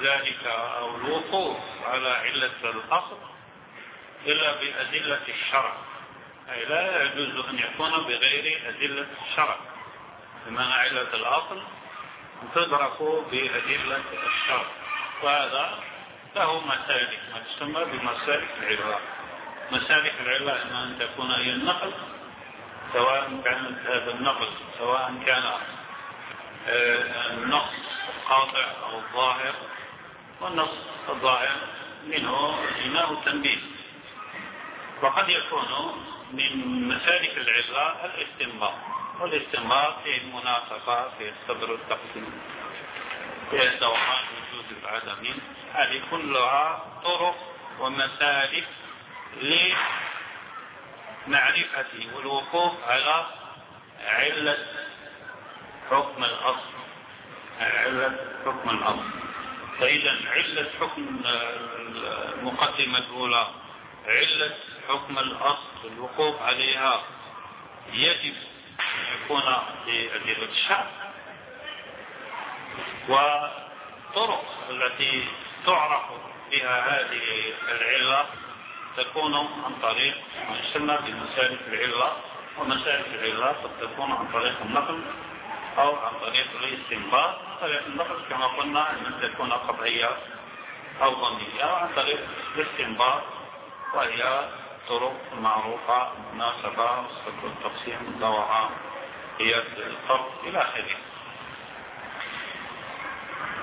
ذلك أو الوقوف على علة الأصل إلا بأدلة الشرع. أي لا يجوز أن يكون بغير أدلة الشرع. بمعنى علة الأصل تدرك بأدلة الشرع. وهذا له مسالك ما تسمى بمسالك العلة مسالك العلة إما أن تكون هي النقل سواء كان هذا النقل سواء كان آه، النص القاطع أو الظاهر والنص الظاهر منه إناء التنبيه وقد يكون من مسالك العلة الاستنباط والاستنباط في المناسقة في الصبر والتقسيم في الدوران وجود العدم. هذه كلها طرق ومسالك لمعرفة والوقوف على علة حكم الأصل. علة حكم الأصل. فإذا علة حكم المقدمة الأولى علة حكم الأصل الوقوف عليها يجب أن يكون بأدلة الشرع. وطرق التي تعرف بها هذه العلة تكون عن طريق ما يسمى بمسالك العلة ومسالك العلة قد تكون عن طريق النقل أو عن طريق الاستنباط. طريق النقل كما قلنا أن تكون قطعية أو ظنية وعن طريق الاستنباط وهي طرق معروفة مناسبة التقسيم الدورة قياس الفرق إلى آخره.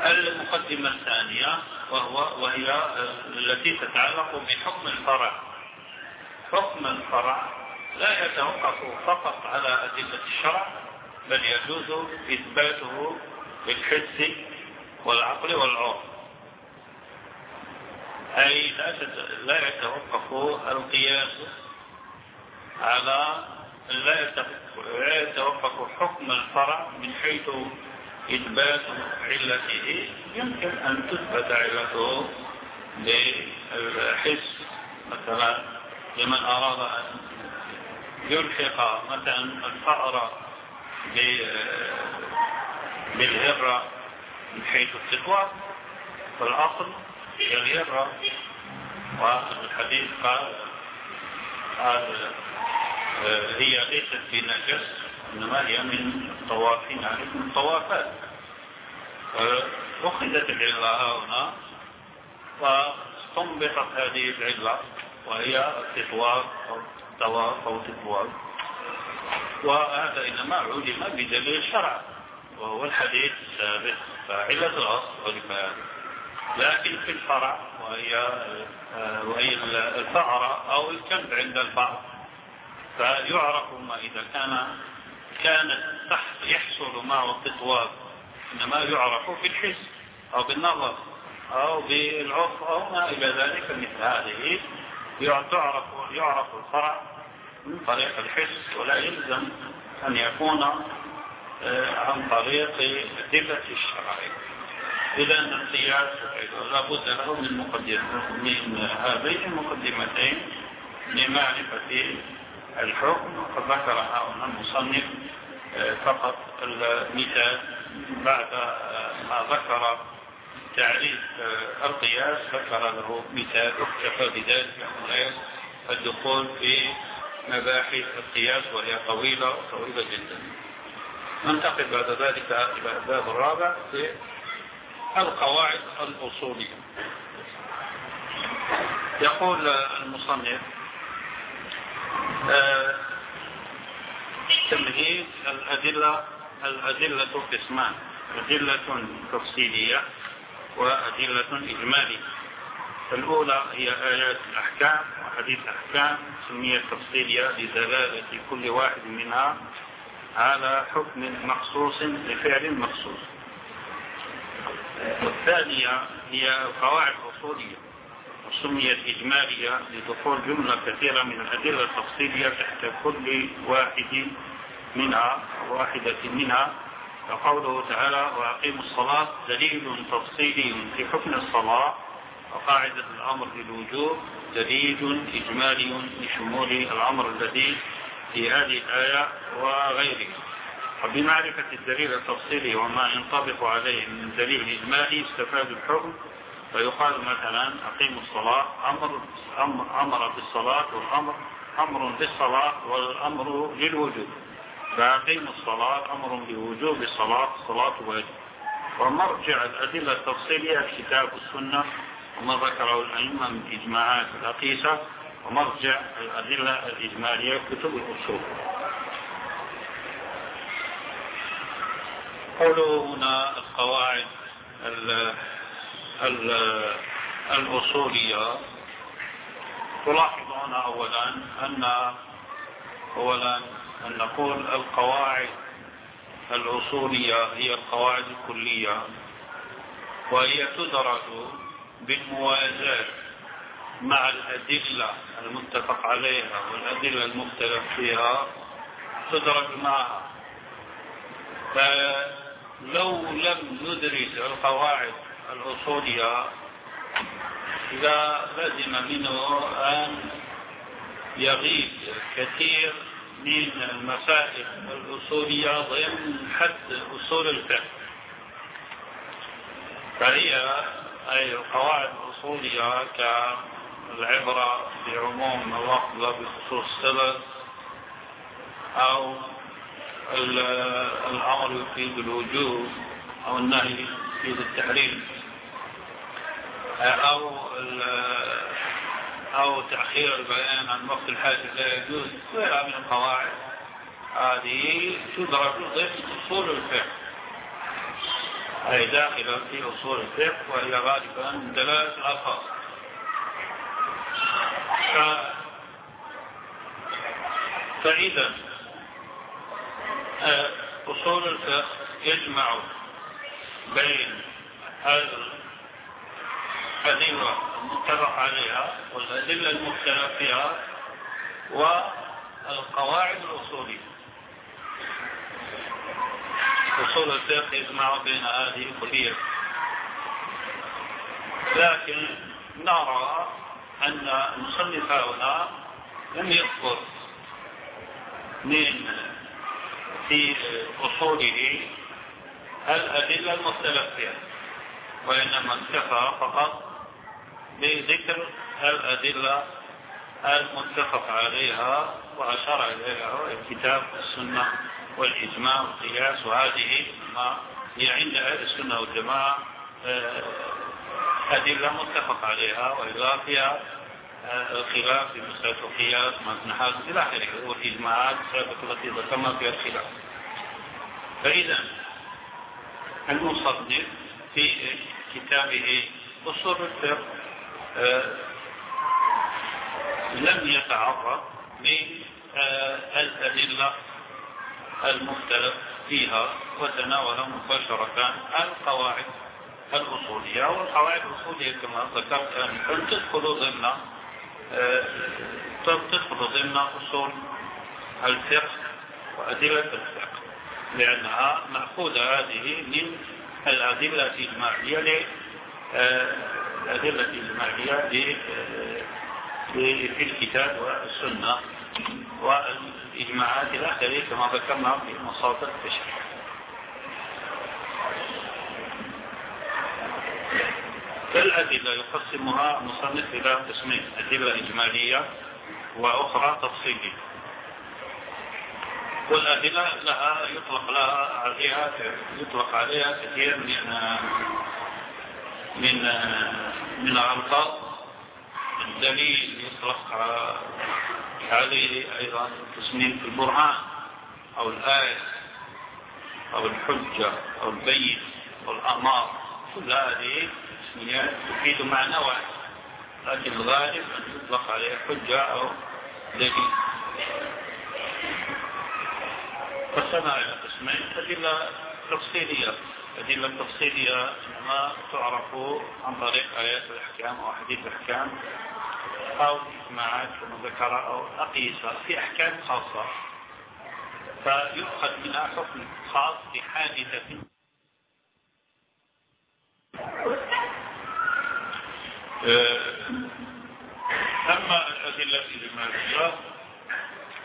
المقدمة الثانية وهو وهي التي تتعلق بحكم الفرع. حكم الفرع لا يتوقف فقط على أدلة الشرع بل يجوز إثباته بالحس والعقل والعرف. أي لا يتوقف القياس على لا يتوقف حكم الفرع من حيث إثبات علته. يمكن أن تثبت علته بالحس مثلا لمن أراد أن يلحق مثلا الفأر بالهرة من حيث التقوى فالأصل الهرة والحديث قال قال هي ليست في نجس. إنما هي من الطوافين عليكم الطوافات فأخذت العلة هنا فاستنبطت هذه العلة وهي التطواف أو الطواف أو التطواف. وهذا إنما علم بدليل الشرع وهو الحديث السابق فعلة الأصل والفعل لكن في الفرع وهي وهي الفأرة أو الكلب عند البعض فيعرف ما إذا كان تحت يحصل معه التطواب إنما يعرف في الحس أو بالنظر أو بالعرف أو ما إلى ذلك مثل هذه. تعرف يعرف الفرع من طريق الحس ولا يلزم أن يكون آه، عن طريق الدفة الشرعي إذا القياس لا بد له من مقدمة من هذين المقدمتين لمعرفة الحكم وقد ذكر المصنف آه، فقط المثال بعد آه، ما ذكر تعريف القياس ذكر له مثال اكتفى بذلك غير الدخول في مباحث القياس وهي طويلة طويلة جدا. ننتقل بعد ذلك إلى الباب الرابع في القواعد الأصولية. يقول المصنف آه، تمهيد الأدلة الأدلة قسمان. أدلة تفصيلية وأدلة إجمالية. الأولى هي آيات الأحكام وحديث الأحكام سميت تفصيلية لدلالة كل واحد منها على حكم مخصوص لفعل مخصوص. والثانية هي القواعد الأصولية وسميت إجمالية لدخول جملة كثيرة من الأدلة التفصيلية تحت كل واحد منها واحدة منها. وقوله تعالى وأقيموا الصلاة دليل تفصيلي في حكم الصلاة. وقاعدة الأمر بالوجوب دليل إجمالي لشمول الأمر الذي في هذه الآية وغيره. وبمعرفة الدليل التفصيلي وما ينطبق عليه من دليل إجمالي يستفاد الحكم فيقال مثلا أقيموا الصلاة أمر, أمر بالصلاة والأمر أمر بالصلاة والأمر للوجوب. فأقيموا الصلاة أمر بوجوب الصلاة الصلاة واجب. ومرجع الأدلة التفصيلية الكتاب والسنة وما ذكره الأئمة من إجماعات الأقيسة ومرجع الأدلة الإجمالية كتب الأصول. قوله هنا القواعد الأصولية. تلاحظون أولا أن أولا أن نقول القواعد الأصولية هي القواعد الكلية وهي تدرج بالموازاة مع الأدلة المتفق عليها والأدلة المختلف فيها تدرج معها. فلو لم ندرج القواعد الأصولية. إذا لزم منه أن يغيب كثير من المسائل الأصولية ضمن حد أصول الفقه. فهي أي القواعد الأصولية كالعبرة بعموم اللفظ بخصوص السبب أو الأمر يفيد الوجوب أو النهي يفيد التحريم. أو أو تأخير البيان عن وقت الحاجة لا يجوز غيرها من القواعد. هذه تدرج ضمن أصول الفقه. أي داخلة في أصول الفقه وهي غالبا دلالة الألفاظ. فإذا آه، أصول الفقه يجمع بين الأدلة المتفق عليها والأدلة المختلف فيها والقواعد الأصولية. أصول الفقه يجمع بين هذه الكلية. لكن نرى أن المصنف هنا لم يذكر من في أصوله الأدلة المختلف فيها وإنما اكتفى فقط بذكر الأدلة المتفق عليها وأشار إليها الكتاب والسنة والإجماع والقياس وهذه ما هي عند أهل السنة والجماعة آه، أدلة متفق عليها وإذا فيها آه، الخلاف في مسألة القياس ما إلى آخره والإجماعات السابقة التي ذكرنا فيها الخلاف. فإذا المصنف في كتابه أصول الفقه لم يتعرض للأدلة المختلف فيها وتناول مباشرة القواعد الأصولية. والقواعد الأصولية كما ذكرت أن تدخل ضمن آه، تدخل ضمن أصول الفقه وأدلة الفقه لأنها مأخوذة هذه من الأدلة الإجمالية الأدلة الإجمالية في الكتاب والسنة والإجماعات آخره كما ذكرنا في مصادر التشريع. فالأدلة يقسمها مصنف إلى قسمين؟ أدلة إجمالية وأخرى تفصيلية. والأدلة لها يطلق لها عليها يطلق عليها كثير من من من الألفاظ الدليل يطلق عليه أيضا تسمين في البرهان أو الآية أو الحجة أو البين أو الأمار. كل هذه تسميات تفيد معنى واحد لكن الغالب أن يطلق عليه حجة أو دليل. قسمها إلى قسمين أدلة تفصيلية الأدلة التفصيلية إنما تعرف عن طريق آيات الأحكام أو حديث الأحكام أو إجماعات كما ذكر أو أقيسة في أحكام خاصة. فيؤخذ منها حكم خاص لحادثة آه، أما الأدلة الإجمالية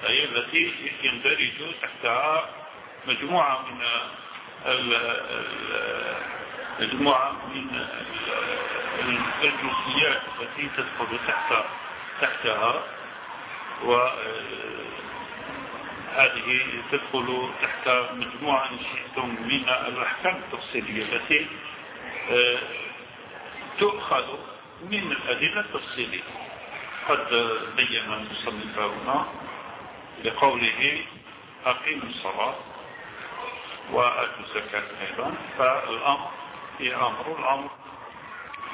فهي التي يندرج تحتها مجموعة من مجموعة من الجزئيات التي تدخل تحت تحتها وهذه تدخل تحت مجموعة إن شئتم من الأحكام التفصيلية التي تؤخذ من الأدلة التفصيلية. قد بين المصنف هنا لقوله أقيموا الصلاة. وآتوا أيضا. فالأمر في أمر الأمر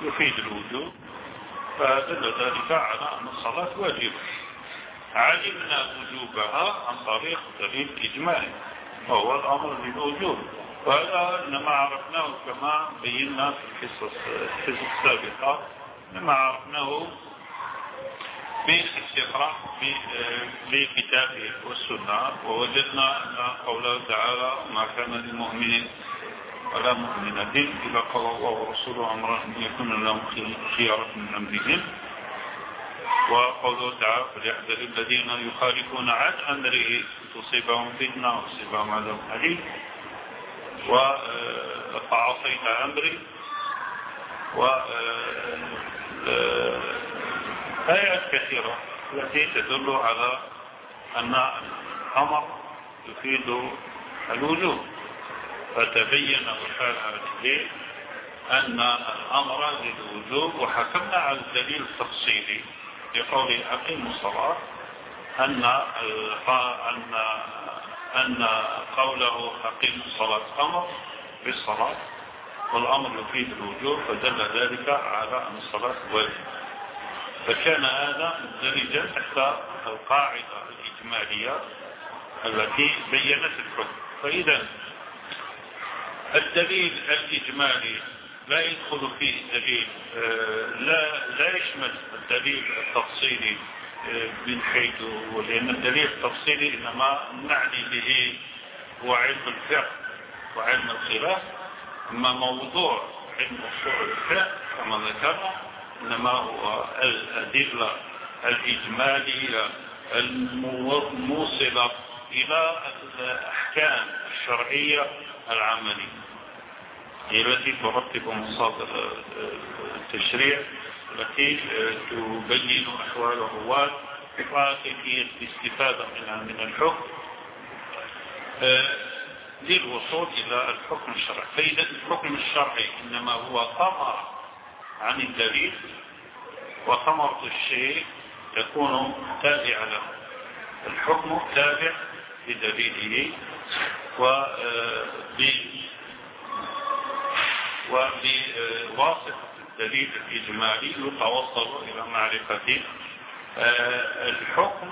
يفيد الوجوب فدل ذلك على أن الصلاة واجبة. علمنا وجوبها عن طريق دليل إجمالي وهو الأمر بالوجوب وهذا إنما عرفناه كما بينا في القصص السابقة. إنما عرفناه بالاستقراء بكتابه والسنة ووجدنا أن قوله تعالى ما كان للمؤمن ولا مؤمنة إذا قضى الله ورسوله أمرا أن يكون لهم خيارة من أمرهم. وقوله تعالى فليحذر الذين يخالفون عن أمره تصيبهم فتنة وتصيبهم عذاب أليم. وفعصيت أمري. و آيات كثيرة التي تدل على أن الأمر يفيد الوجوب. فتبين وقال هذه أن الأمر للوجوب وحكمنا على الدليل التفصيلي لقول أقيم الصلاة أن أن أن قوله أقيم الصلاة أمر بالصلاة والأمر يفيد الوجوب فدل ذلك على أن الصلاة واجب فكان هذا مندرجا تحت القاعدة الإجمالية التي بينت الحكم فإذا الدليل الإجمالي لا يدخل فيه الدليل آه، لا لا يشمل الدليل التفصيلي آه، من حيث لأن الدليل التفصيلي إنما نعني به هو علم الفقه وعلم الخلاف. أما موضوع علم الفقه كما ذكرنا إنما هو الأدلة الإجمالية الموصلة إلى الأحكام الشرعية العملية. التي ترتب مصادر التشريع التي تبين أحوال الرواد وكيفية الاستفادة منها من الحكم. للوصول إلى الحكم الشرعي. فإذا الحكم الشرعي إنما هو ثمرة عن الدليل وثمرة الشيء تكون تابعة له. الحكم تابع لدليله وبواسطة الدليل الإجمالي يتوصل إلى معرفة آه، الحكم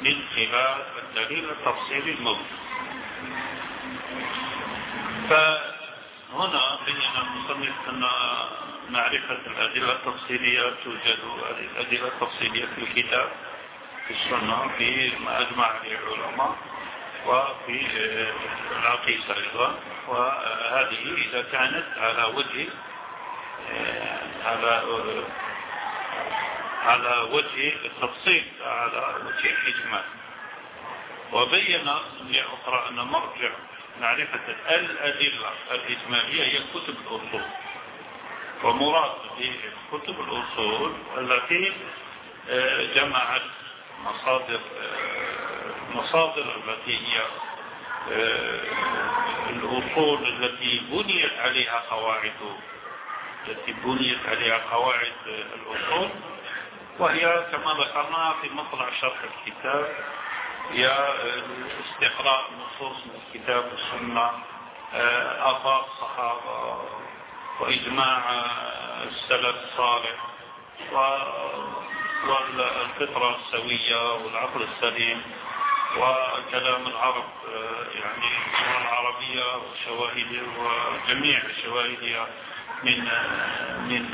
من خلال الدليل التفصيلي الموجود فهنا بين المصنف أن معرفة الأدلة التفصيلية توجد الأدلة التفصيلية في الكتاب في السنة في ما أجمع عليه العلماء وفي العقيدة أيضا. وهذه إذا كانت على وجه على على وجه التفصيل على وجه الإجمال وبين لأخرى أن مرجع معرفة الأدلة الإجمالية هي كتب الأصول. ومراد بكتب الأصول التي آه، جمعت مصادر آه، مصادر التي هي آه، الأصول التي بنيت عليها قواعد التي بنيت عليها قواعد الأصول. وهي كما ذكرنا في مطلع شرح الكتاب هي استقراء نصوص من الكتاب والسنة آثار الصحابة وإجماع السلف الصالح والفطرة السوية والعقل السليم وكلام العرب يعني اللغة العربية وشواهد وجميع الشواهد من من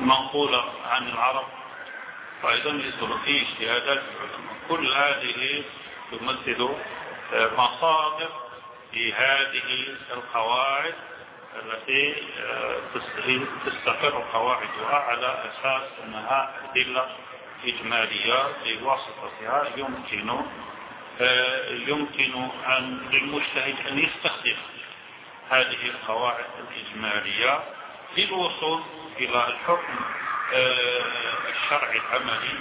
منقولة عن العرب. وأيضا فيه اجتهادات كل هذه تمثل مصادر في هذه القواعد التي آه، تستقر قواعدها على أساس أنها أدلة إجمالية بواسطتها يمكن آه، يمكن أن للمجتهد أن يستخدم هذه القواعد الإجمالية للوصول إلى الحكم آه، الشرعي العملي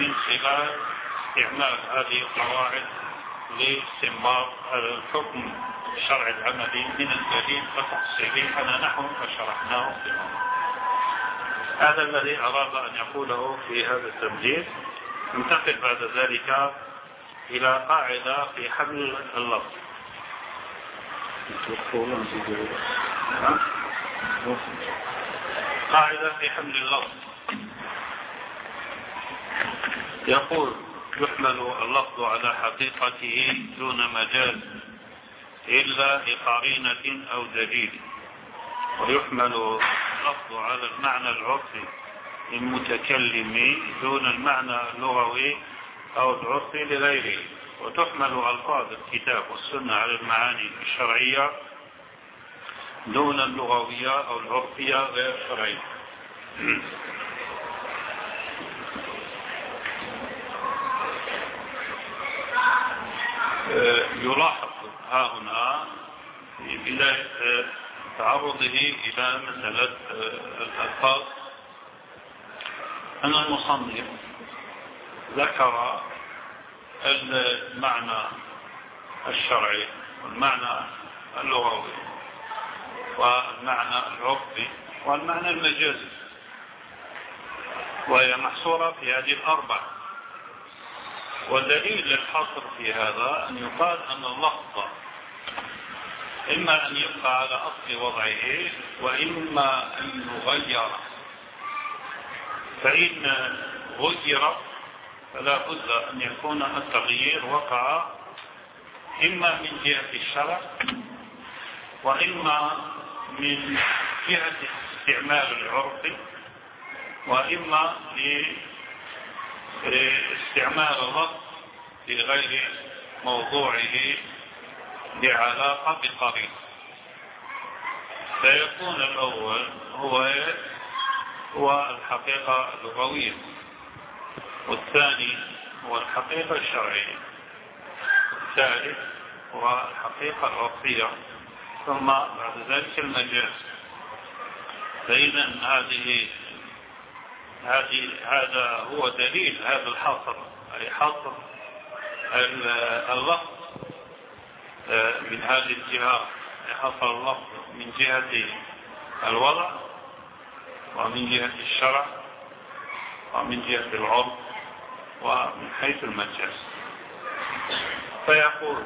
من خلال استعمال هذه القواعد لاستنباط الحكم الشرعي العملي من الدليل وتفصيله على نحو ما شرحناه في هذا الذي أراد أن يقوله في هذا التمهيد ننتقل بعد ذلك إلى قاعدة في حمل اللفظ. قاعدة في حمل اللفظ. يقول يحمل اللفظ على حقيقته دون مجاز إلا لقرينة أو دليل. ويحمل اللفظ على المعنى العرفي للمتكلم دون المعنى اللغوي أو العرفي لغيره. وتحمل ألفاظ الكتاب والسنة على المعاني الشرعية دون اللغوية أو العرفية غير شرعية يلاحظ ها هنا في بداية تعرضه إلى مسألة الألفاظ. أن المصنف ذكر المعنى الشرعي والمعنى اللغوي والمعنى العرفي والمعنى المجازي وهي محصورة في هذه الأربع ودليل الحصر في هذا أن يقال أن اللفظ إما أن يبقى على أصل وضعه وإما أن يغير. فإن غير فلا بد أن يكون التغيير وقع إما من جهة الشرع وإما من جهة استعمال العرف وإما لاستعمال اللفظ في غير موضوعه بعلاقة بقرين. فيكون الأول هو هو الحقيقة اللغوية والثاني هو الحقيقة الشرعية والثالث هو الحقيقة العرفية ثم بعد ذلك المجاز فإذا هذه هذه هذا هو دليل هذا الحصر أي حصر اللفظ من هذه الجهة حصر اللفظ من جهة الوضع ومن جهة الشرع ومن جهة العرف ومن حيث المجاز. فيقول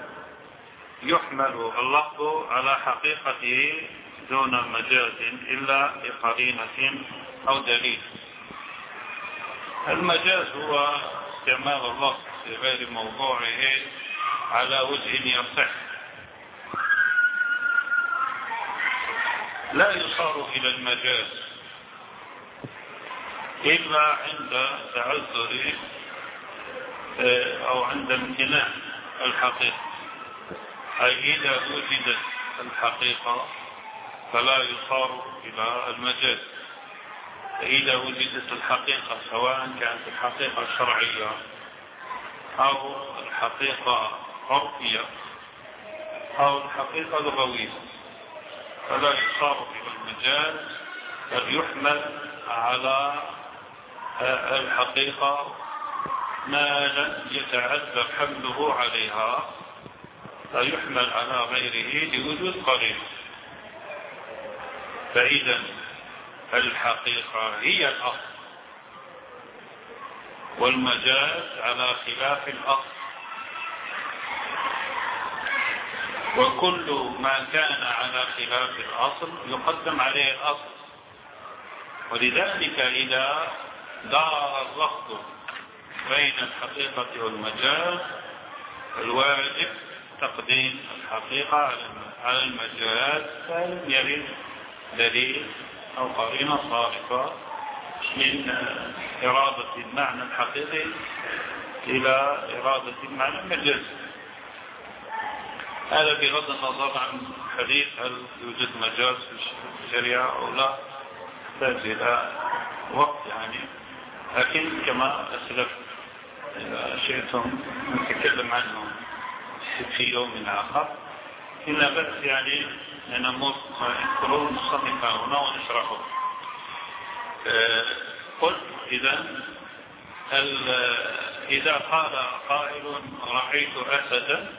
يحمل اللفظ على حقيقته دون مجاز إلا لقرينة أو دليل. المجاز هو استعمال اللفظ في غير موضوعه على وجه يصح. لا يصار إلى المجاز إلا عند تعذر أو عند امتناع الحقيقة. أي إذا وجدت الحقيقة فلا يصار إلى المجاز. فإذا وجدت الحقيقة سواء كانت الحقيقة شرعية أو الحقيقة عرفية أو الحقيقة لغوية فلا يصار إلى المجاز بل يحمل على الحقيقة ما لم يتعذر حمله عليها فيحمل على غيره لوجود قريب. فإذا الحقيقة هي الأصل. والمجاز على خلاف الأصل. وكل ما كان على خلاف الأصل يقدم عليه الأصل. ولذلك إذا دار الرفض بين الحقيقة والمجاز الواجب تقديم الحقيقة على المجاز فلم يرد دليل أو قرينة صارفة من إرادة المعنى الحقيقي إلى إرادة المعنى المجازي. هذا بغض النظر عن حديث هل يوجد مجاز في الشريعة أو لا يحتاج إلى وقت يعني. لكن كما أسلف إذا شئتم نتكلم عنه في يوم آخر. إلا بس يعني نمر يذكرون الصحيفة هنا ونشرحه قلت إذا إذا قال قائل رأيت أسدا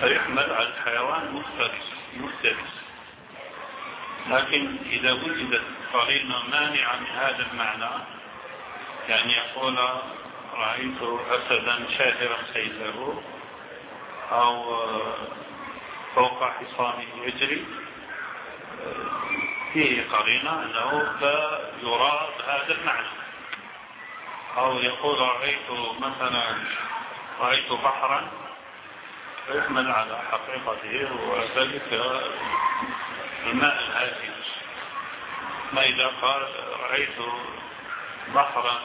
فيحمل على الحيوان مفترس مفترس. لكن إذا وجدت قرينة مانعة من هذا المعنى يعني يقول رأيت أسدا شاهرا سيفه أو فوق حصانه يجري فيه قرينة أنه لا يراد هذا المعنى. أو يقول رأيت مثلا رأيت بحرا فيحمل على حقيقته وذلك الماء الهادي. ما إذا قال رأيت بحرا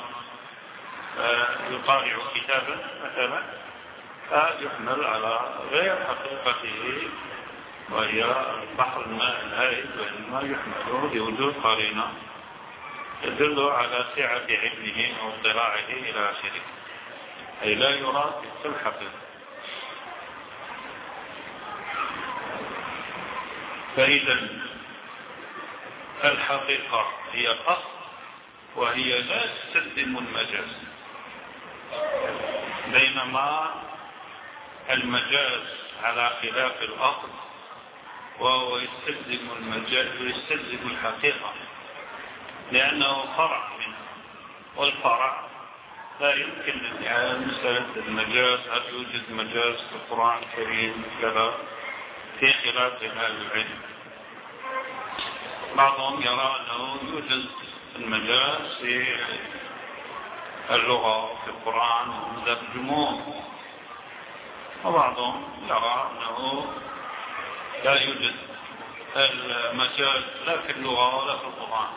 يطالع كتابا مثلا. فيحمل على غير حقيقته وهي بحر الماء الهائل وإنما يحمل لوجود قرينة يدل على سعة علمه أو اطلاعه إلى آخره أي لا يراد في الحقيقة. فإذا الحقيقة هي قصد وهي لا تستلزم المجاز بينما المجاز على خلاف الأصل وهو يستلزم المجاز ويستلزم الحقيقة لأنه فرع منه والفرع لا يمكن مسألة المجاز هل يوجد مجاز في القرآن الكريم؟ كذا في خلاف أهل العلم. بعضهم يرى أنه يوجد المجاز في اللغة في القرآن الجمهور وبعضهم يرى أنه لا يوجد المجاز لا في اللغة ولا في القرآن.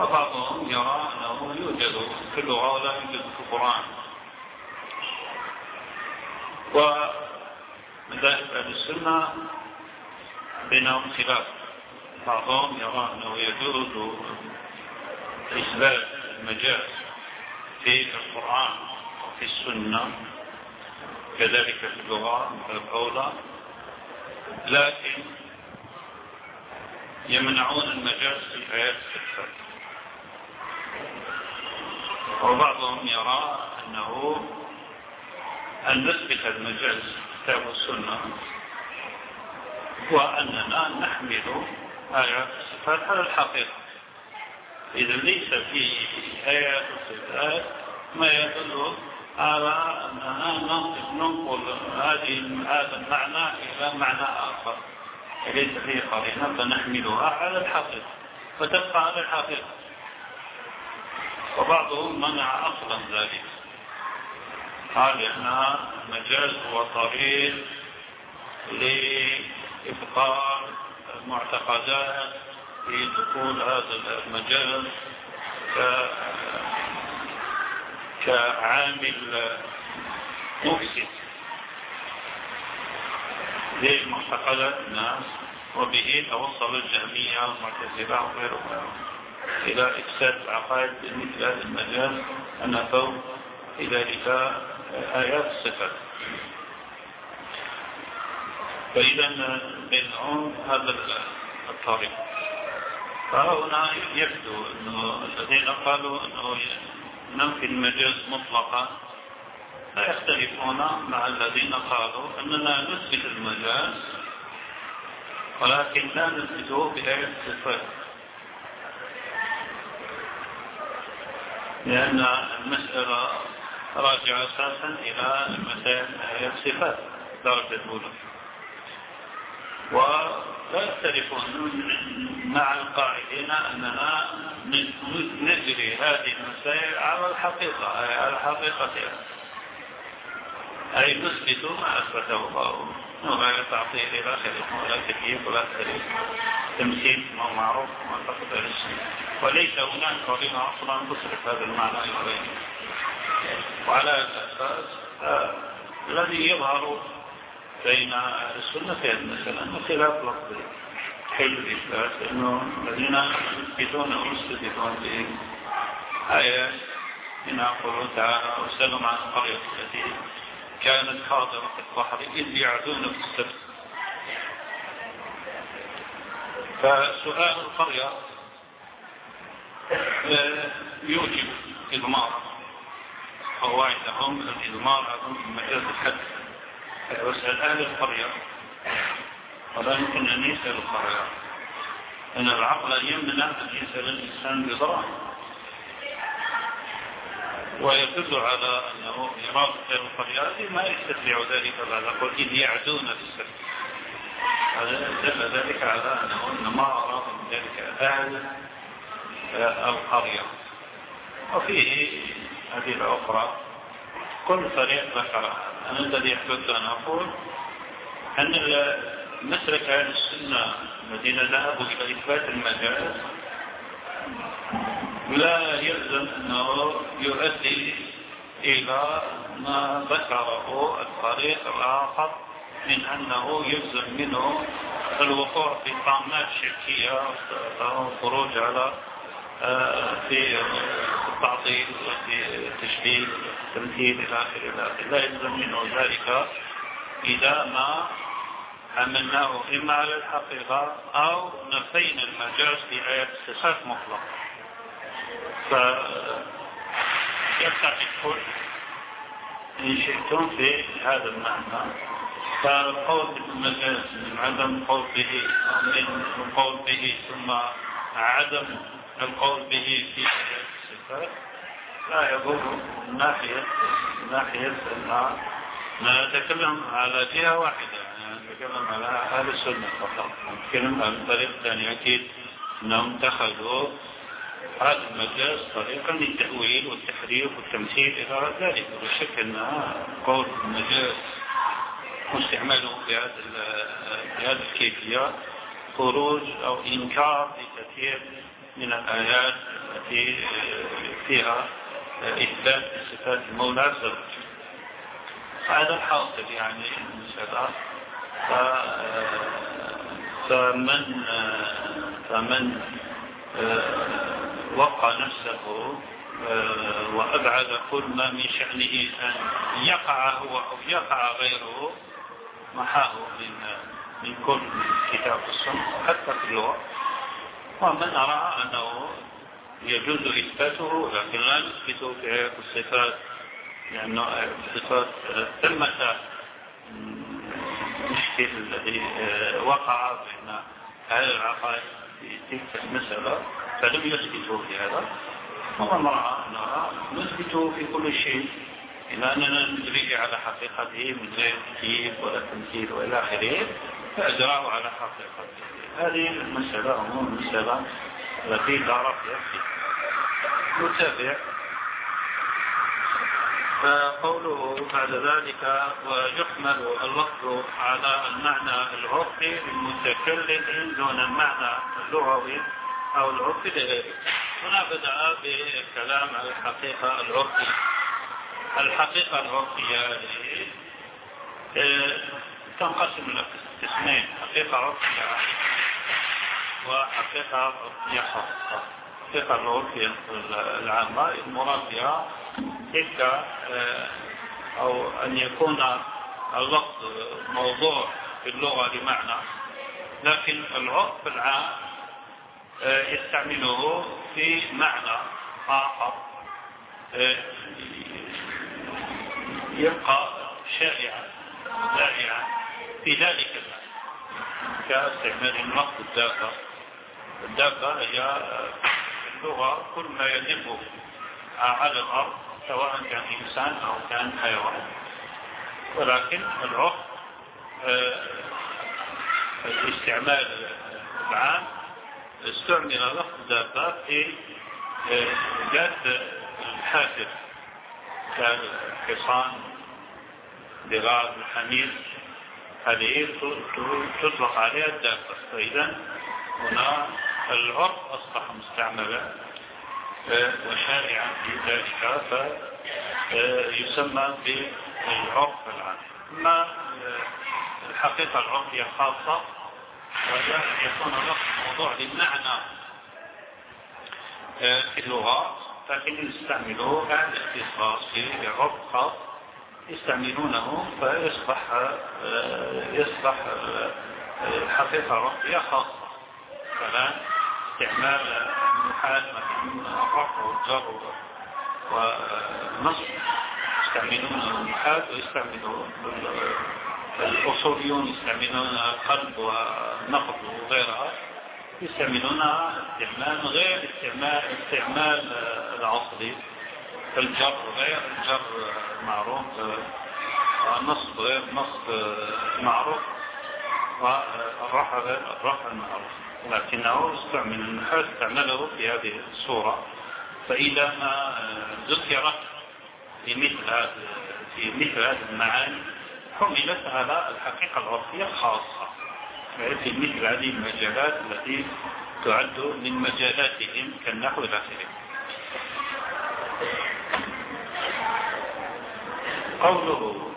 وبعضهم يرى أنه يوجد في اللغة ولا يوجد في القرآن. ومذاهب أهل السنة بينهم خلاف. بعضهم يرى أنه يجوز إثبات المجاز في القرآن وفي السنة. كذلك في اللغة الأولى. لكن يمنعون المجاز في الآيات الستة وبعضهم يرى أنه أن نثبت المجاز في كتاب السنة وأننا نحمل آيات الصفات على الحقيقة. إذا ليس في آيات الصفات ما يدل ننقل هذه هذا المعنى إلى معنى آخر. ليس فيه قرينة فنحملها على الحقيقة. فتبقى على الحقيقة. وبعضهم منع أصلا ذلك. قال أنها مجاز وطريق لإبقاء المعتقدات في دخول هذا المجال كعامل مفسد لمعتقدات الناس وبه توصل الجهمية والمعتزلة وغيرهم. إلى إفساد العقائد مثل هذا المجال أنفوا إلى ذلك آيات الصفات. فإذا بينهم هذا الطريق. فهنا يبدو أنه الذين قالوا أنه ننفي المجاز مطلقا. لا يختلفون مع الذين قالوا أننا نثبت المجاز ولكن لا نثبته بآية الصفات. لأن المسألة راجعة أساسا إلى مسائل الصفات درجة الأولى. ولا يختلفون مع القاعدين أننا نجري هذه المسائل على الحقيقة أي على حقيقتها أي نثبت ما أثبته الله. وغير تعطيل إلى آخره ولا تكييف ولا تكييف تمثيل ما معروف ما تقدر وليس هناك قرينة أصلا تصرف هذا المعنى إليه وعلى هذا الأساس الذي يظهر بين السنة في هذه المسألة أنه خلاف لفظي حل الإثبات أنه الذين يثبتون أو يستثبتون بآيات منها قوله تعالى وسلم عن القرية التي كانت حاضرة في البحر إذ يعدون في السبت. فسؤال القرية آه، يوجب إضمار. قواعدهم الإضمار أظن مجاز الحد. واسأل أهل القرية ولا يمكن أن يسأل القرية أن العقل يمنع أن يسأل الإنسان بضرر. ويدل على أنه إرادة القرية. ما يستطيع ذلك بعد قول إذ يعدون في السبت. دل ذلك على أنه إنما أراد من ذلك أهل القرية. وفيه أدلة أخرى كل فريق ذكرها أنا الذي أحببت أن أقول أن مسلك أهل السنة الذين ذهبوا إلى إثبات المجاز لا يلزم أنه يؤدي إلى ما ذكره الطريق الآخر من أنه يلزم منه الوقوع في طامات شركية أو الخروج على في التعطيل وفي التشبيه والتمثيل إلى آخره آخره لا يلزم منه ذلك إذا ما حملناه إما على الحقيقة أو نفينا المجاز في آيات الصفات مطلقة. فيرتقي الكل إن شئتم في هذا المعنى. فالقول بالمجاز من عدم القول به من القول به ثم عدم القول به في الصفات لا يضر. من ناحية من ناحية أن نتكلم على جهة واحدة. نتكلم على أهل السنة فقط. نتكلم على الطريق الثاني أكيد أنهم اتخذوا هذا المجاز طريقا للتأويل والتحريف والتمثيل إلى ذلك. ولا شك أن قول المجاز واستعماله بهذه الكيفية. خروج أو إنكار لكثير من الآيات التي فيها إثبات صفات المولى عز وجل هذا الحاصل يعني المسألة فمن فمن وقع نفسه وأبعد كل ما من شأنه أن يقع هو أو يقع غيره محاه من من كل كتاب السنة حتى في اللغة ومن أرى أنه يجوز إثباته لكن لا نثبته في آيات الصفات آيات الصفات ثمة المشكل الذي وقع بين أهل العقائد في تلك المسألة فلم يثبتوا في هذا. ومن رأى أننا نثبته في كل شيء إلى أننا ندري على حقيقته من غير تكييف ولا تمثيل وإلى آخره فأجراه على حقيقته. هذه المسألة عموم المسألة التي لا رفع فيها نتابع فقوله بعد ذلك ويحمل اللفظ على المعنى العرفي المتكلم دون المعنى اللغوي أو العرفي لغيره. هنا بدأ بالكلام على الحقيقة العرفية الحقيقة العرفية آه، تنقسم إلى قسمين حقيقة عرفية خاصة الحقيقة العرفية العامة المراد بها تلك آه، أو أن يكون اللفظ موضوع في اللغة بمعنى. لكن العرف العام آه، يستعمله في معنى آخر آه، يبقى شائعا شائعا في ذلك المعنى كاستعمال اللفظ الدابة الدابة هي اللغة كل ما يلف على الأرض سواء كان إنسان أو كان حيوان. ولكن العرف الاستعمال العام استعمل لفظ دابة في ذات الحافر. كالحصان بغاز الحمير هذه تطلق عليها الدابة. فإذا هنا العرف أصبح مستعملا وشائعا في ذلك فيسمى بالعرف العام. أما الحقيقة العرفية خاصة وهي يكون اللفظ موضوع للمعنى في اللغة لكن يستعملوا أهل اختصاص في خاص يستعملونه فيصبح يصبح الحقيقة عرفية خاصة. فلا استعمال مثلا الرفع والجر والنصب يستعملون المحال ويستعملون الأصوليون يستعملون القلب والنقد وغيرها. يستعملونها استعمال غير استعمال استعمال العصري الجر غير الجر معروف والنصب غير النصب معروف والرفع غير الرفع المعروف لكنه استعمل النحاس استعمله في هذه الصورة. فإذا ما ذكرت في مثل في مثل هذه المعاني حملت على الحقيقة العرفية الخاصة. في مثل هذه المجالات التي تعد من مجالاتهم كالنحو إلى آخره. قوله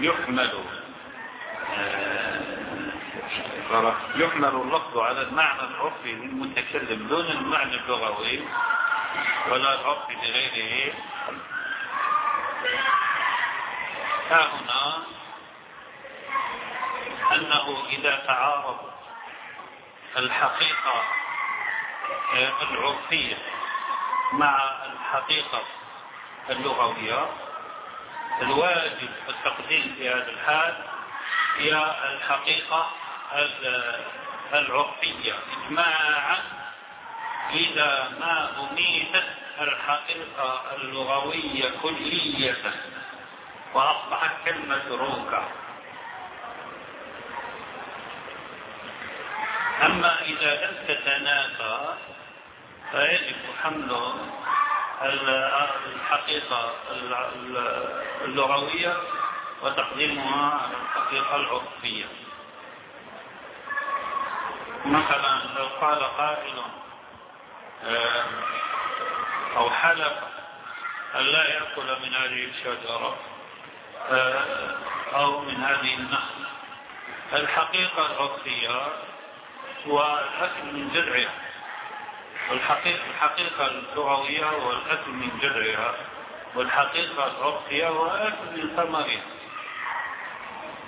يحمل يحمل اللفظ على المعنى العرفي للمتكلم. دون المعنى اللغوي. ولا العرفي لغيره. ها هنا. أنه إذا تعارض الحقيقة العرفية مع الحقيقة اللغوية الواجب التقديم في هذا الحال هي الحقيقة العرفية إجماعا إذا ما أميتت الحقيقة اللغوية كلية وأصبحت كالمتروكة أما إذا لم تتنافى فيجب حمل الحقيقة اللغوية وتقديمها على الحقيقة العرفية. مثلا لو قال قائل أو حلف أن لا يأكل من هذه الشجرة أو من هذه النخل الحقيقة العرفية هو الأكل من جذعها. والحقيقة الحقيقة اللغوية هو الأكل من جذعها والحقيقة العرفية هو الأكل من ثمرها.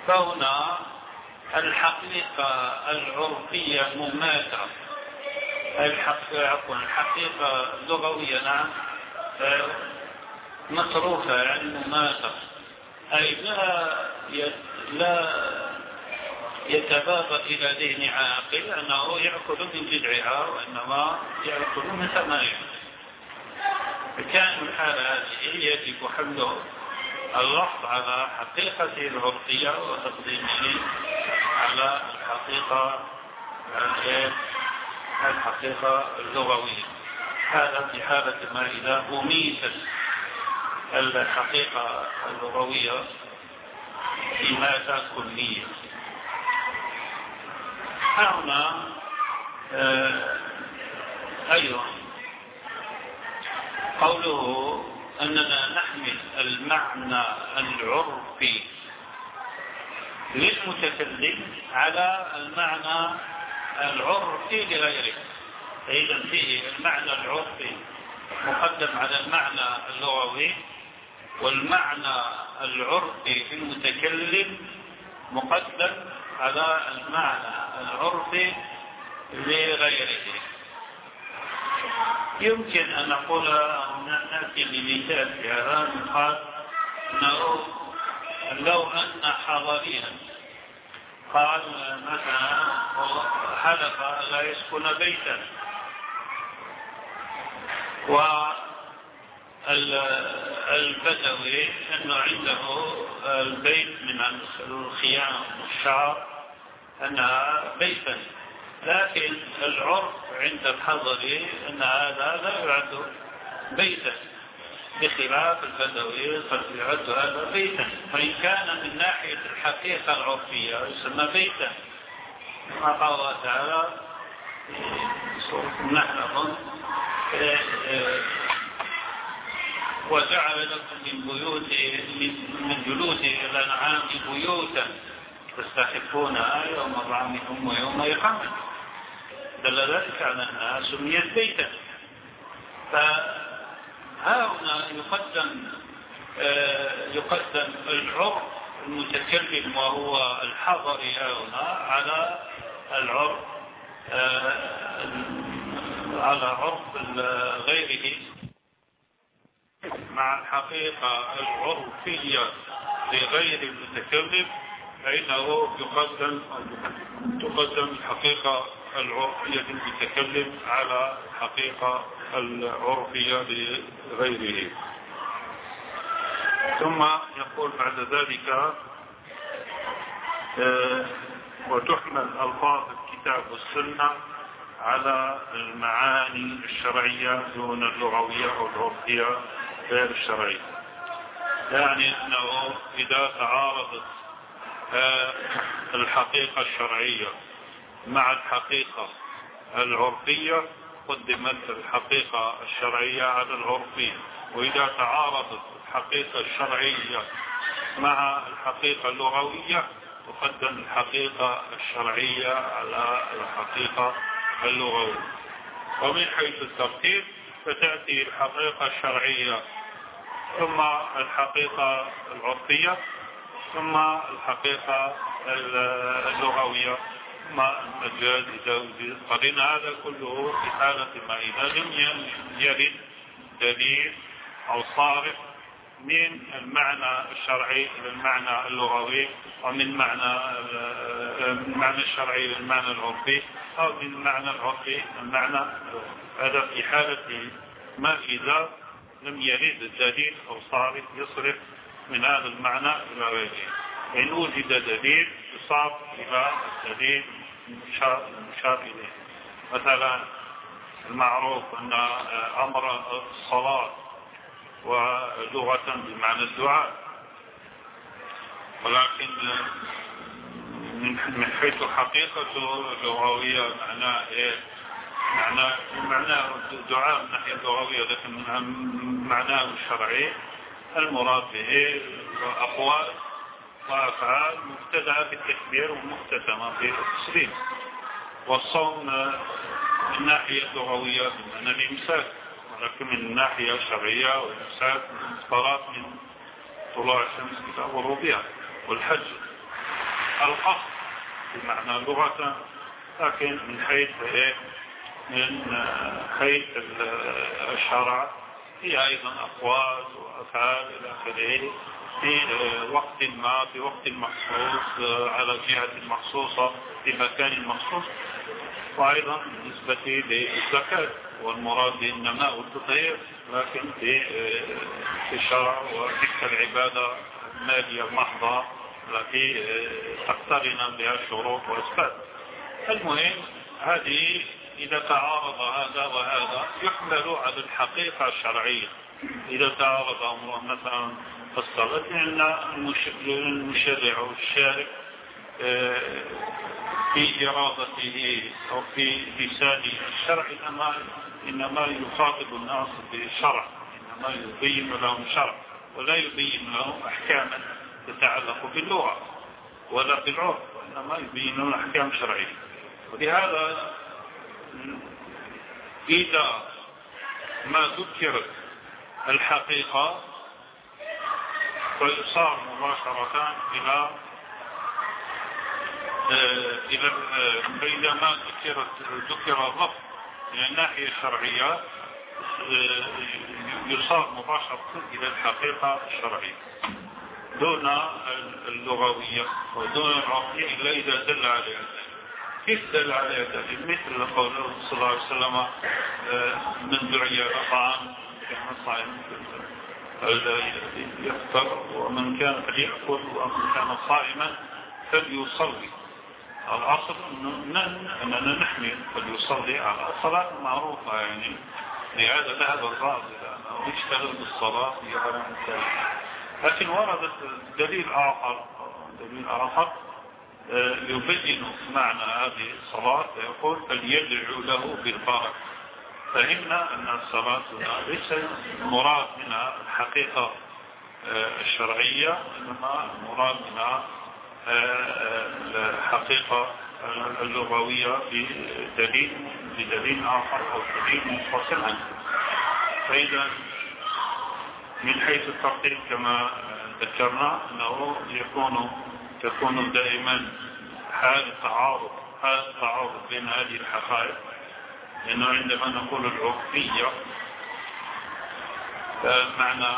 فهنا الحقيقة العرفية مماتة. عفوا الحقيقة اللغوية نعم. مصروفة يعني مماتة. أي لا لا يتبادر إلى ذهن عاقل أنه يأكل من جذعها وإنما يأكل من ثمرها كان الحالة هذه يجب حمله. اللفظ على حقيقته العرفية وتقديمه على الحقيقة الحقيقة اللغوية. هذا في حالة ما إذا أميتت الحقيقة اللغوية إماتة كلية هنا آه أيضا قوله أننا نحمل المعنى العرفي للمتكلم على المعنى العرفي لغيره. فإذا فيه المعنى العرفي مقدم على المعنى اللغوي والمعنى العرفي في المتكلم مقدم على المعنى العرفي لغيره. يمكن أن نقول نأتي بمثال في هذا قال أنه لو أن حضريا قال مثلا حلف لا يسكن بيتا. والبدوي أنه عنده البيت من الخيام والشعر أنها بيتا. لكن العرف عند الحضري أن هذا لا يعد بيتا بخلاف البدوي قد يعد هذا بيتا. فإن كان من ناحية الحقيقة العرفية يسمى بيتا. كما قال الله تعالى النحل أظن وجعل لكم من بيوت من جلود الأنعام بيوتا. تستحقونها يوم ظعنكم ويوم إقامة دل ذلك على أنها سميت بيتا ها هنا يقدم آه، يقدم العرف المتكلم وهو الحضري هنا على العرف آه، على عرف غيره. مع الحقيقة العرفية لغير المتكلم فإنه يقدم تقدم الحقيقة العرفية للمتكلم على الحقيقة العرفية لغيره. ثم يقول بعد ذلك آه، وتحمل ألفاظ الكتاب والسنة على المعاني الشرعية دون اللغوية أو العرفية غير الشرعية. يعني أنه إذا تعارضت الحقيقة الشرعية مع الحقيقة العرفية قدمت الحقيقة الشرعية على العرفية. وإذا تعارضت الحقيقة الشرعية مع الحقيقة اللغوية تقدم الحقيقة الشرعية على الحقيقة اللغوية. ومن حيث الترتيب فتأتي الحقيقة الشرعية ثم الحقيقة العرفية. ثم الحقيقة اللغوية. ثم المجاز إذا وجد قرن هذا كله في حالة ما إذا لم يرد دليل أو صارف من المعنى الشرعي إلى المعنى اللغوي ومن معنى المعنى الشرعي إلى المعنى العرفي أو من المعنى العرفي المعنى هذا في حالة ما إذا لم يرد الدليل أو صارف يصرف من هذا المعنى إلى غيره. إن وجد دليل يصاب إلى الدليل المشار إليه. مثلا المعروف أن أمر الصلاة ولغة بمعنى الدعاء. ولكن من حيث حقيقته اللغوية معناه إيه؟ معناه معناه الدعاء من ناحية اللغوية لكن معناه الشرعي المراد به وأقوال وأفعال مبتدعة في التكبير ومختتمة في التسليم. والصوم من الناحية اللغوية بمعنى الإمساك ولكن من الناحية الشرعية والإمساك من الصلاة من طلوع الشمس إلى غروبها والحج. القصد بمعنى لغة لكن من حيث إيه؟ من حيث الشرع هي أيضا أقوال وأفعال إلى آخره في وقت ما في وقت مخصوص على جهة مخصوصة في مكان مخصوص. وأيضا بالنسبة للزكاة والمراد إنما والتطهير لكن في في الشرع وتلك العبادة المالية المحضة التي تقترن بها الشروط والأسباب. المهم هذه إذا تعارض هذا وهذا يحمل على الحقيقة الشرعية. إذا تعارض أمر مثلا الصلاة لأن المشرع والشارع في إرادته أو في لسان الشرع إنما, إنما يخاطب الناس بالشرع إنما يبين لهم شرع ولا يبين لهم أحكاما تتعلق باللغة ولا بالعرف وإنما يبين لهم أحكام شرعية. ولهذا إذا ما ذكرت الحقيقة فيصار مباشرة إلى آه، إلى آه، فإذا ما ذكرت ذكر الرفض من الناحية الشرعية آه، يصار مباشرة إلى الحقيقة الشرعية. دون اللغوية ودون العرفية إلا إذا دل عليها كيف دل عليها دليل مثل قوله صلى الله عليه وسلم من دعي طعام كان صائم. يفطر ومن كان فليأكل ومن كان صائما فليصلي. الأصل أننا نحمي فليصلي على الصلاة معروفة يعني لهذا ذهب الرازي لأنه يشتغل بالصلاة في لكن ورد دليل آخر دليل آخر آه، يبين معنى هذه الصلاة يقول فليدعو له بالبركة. فهمنا أن الصلاة ليس مراد منها الحقيقة آه، الشرعية إنما مراد منها آه، الحقيقة اللغوية بدليل بدليل آخر أو دليل منفصل عنه. فإذا من حيث الترتيب كما ذكرنا أنه يكون تكون دائما حال تعارض حال تعارض بين هذه الحقائق. لأنه عندما نقول العرفية معنى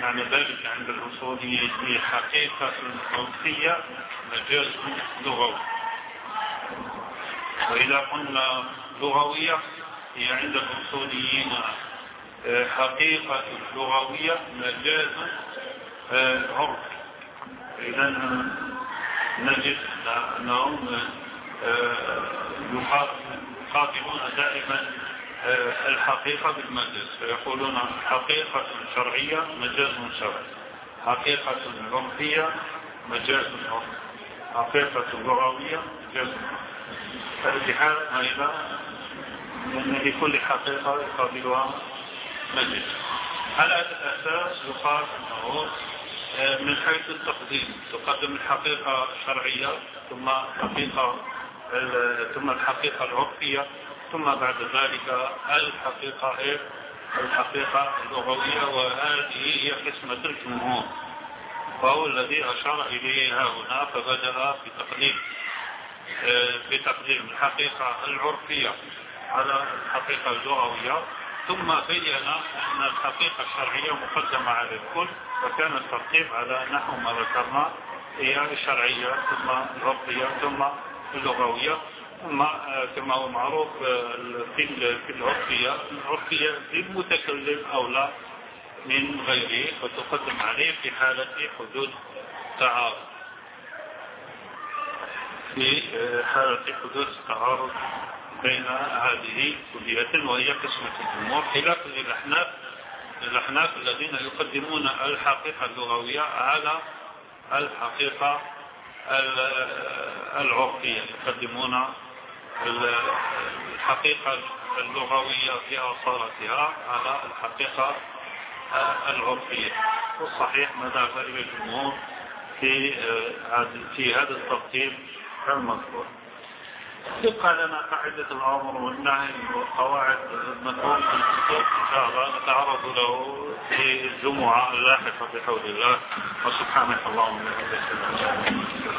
معنى ذلك عند الأصوليين هي حقيقة عرفية مجاز لغوي. وإذا قلنا لغوية هي عند الأصوليين حقيقة لغوية مجاز عرف. إذا نجد أنهم يخاطبون دائما الحقيقة بالمجاز فيقولون حقيقة شرعية مجاز شرعي حقيقة عرفية مجاز عرفي حقيقة لغوية مجاز فالاتحاد هذا لأن لكل حقيقة يقابلها مجاز على هذا الأساس يقال أنه من حيث التقديم. تقدم الحقيقة الشرعية ثم الحقيقة ثم الحقيقة العرفية ثم بعد ذلك الحقيقة إيه؟ الحقيقة اللغوية وهذه هي قسمة الجمهور. وهو الذي أشار إليه هنا فبدأ بتقديم بتقديم الحقيقة العرفية على الحقيقة اللغوية. ثم بين أن الحقيقة الشرعية مقدمة على الكل وكان الترتيب على نحو ما ذكرنا هي الشرعية ثم العرفية ثم اللغوية ثم كما هو معروف في العرفية العرفية للمتكلم أولى من غيره وتقدم عليه في حالة حدوث تعارض. في حالة حدوث تعارض. بين هذه كلية وهي قسمة الجمهور خلاف للأحناف الأحناف الذين يقدمون الحقيقة اللغوية على الحقيقة العرفية يقدمون الحقيقة اللغوية في أصالتها على الحقيقة العرفية والصحيح مذهب الجمهور في في هذا الترتيب المذكور. تبقى لنا قاعدة الأمر والنهي والقواعد المذكور في الكتب إن شاء الله. نتعرض له في الجمعة اللاحقة بحول الله. وسبحانك اللهم وبحمدك.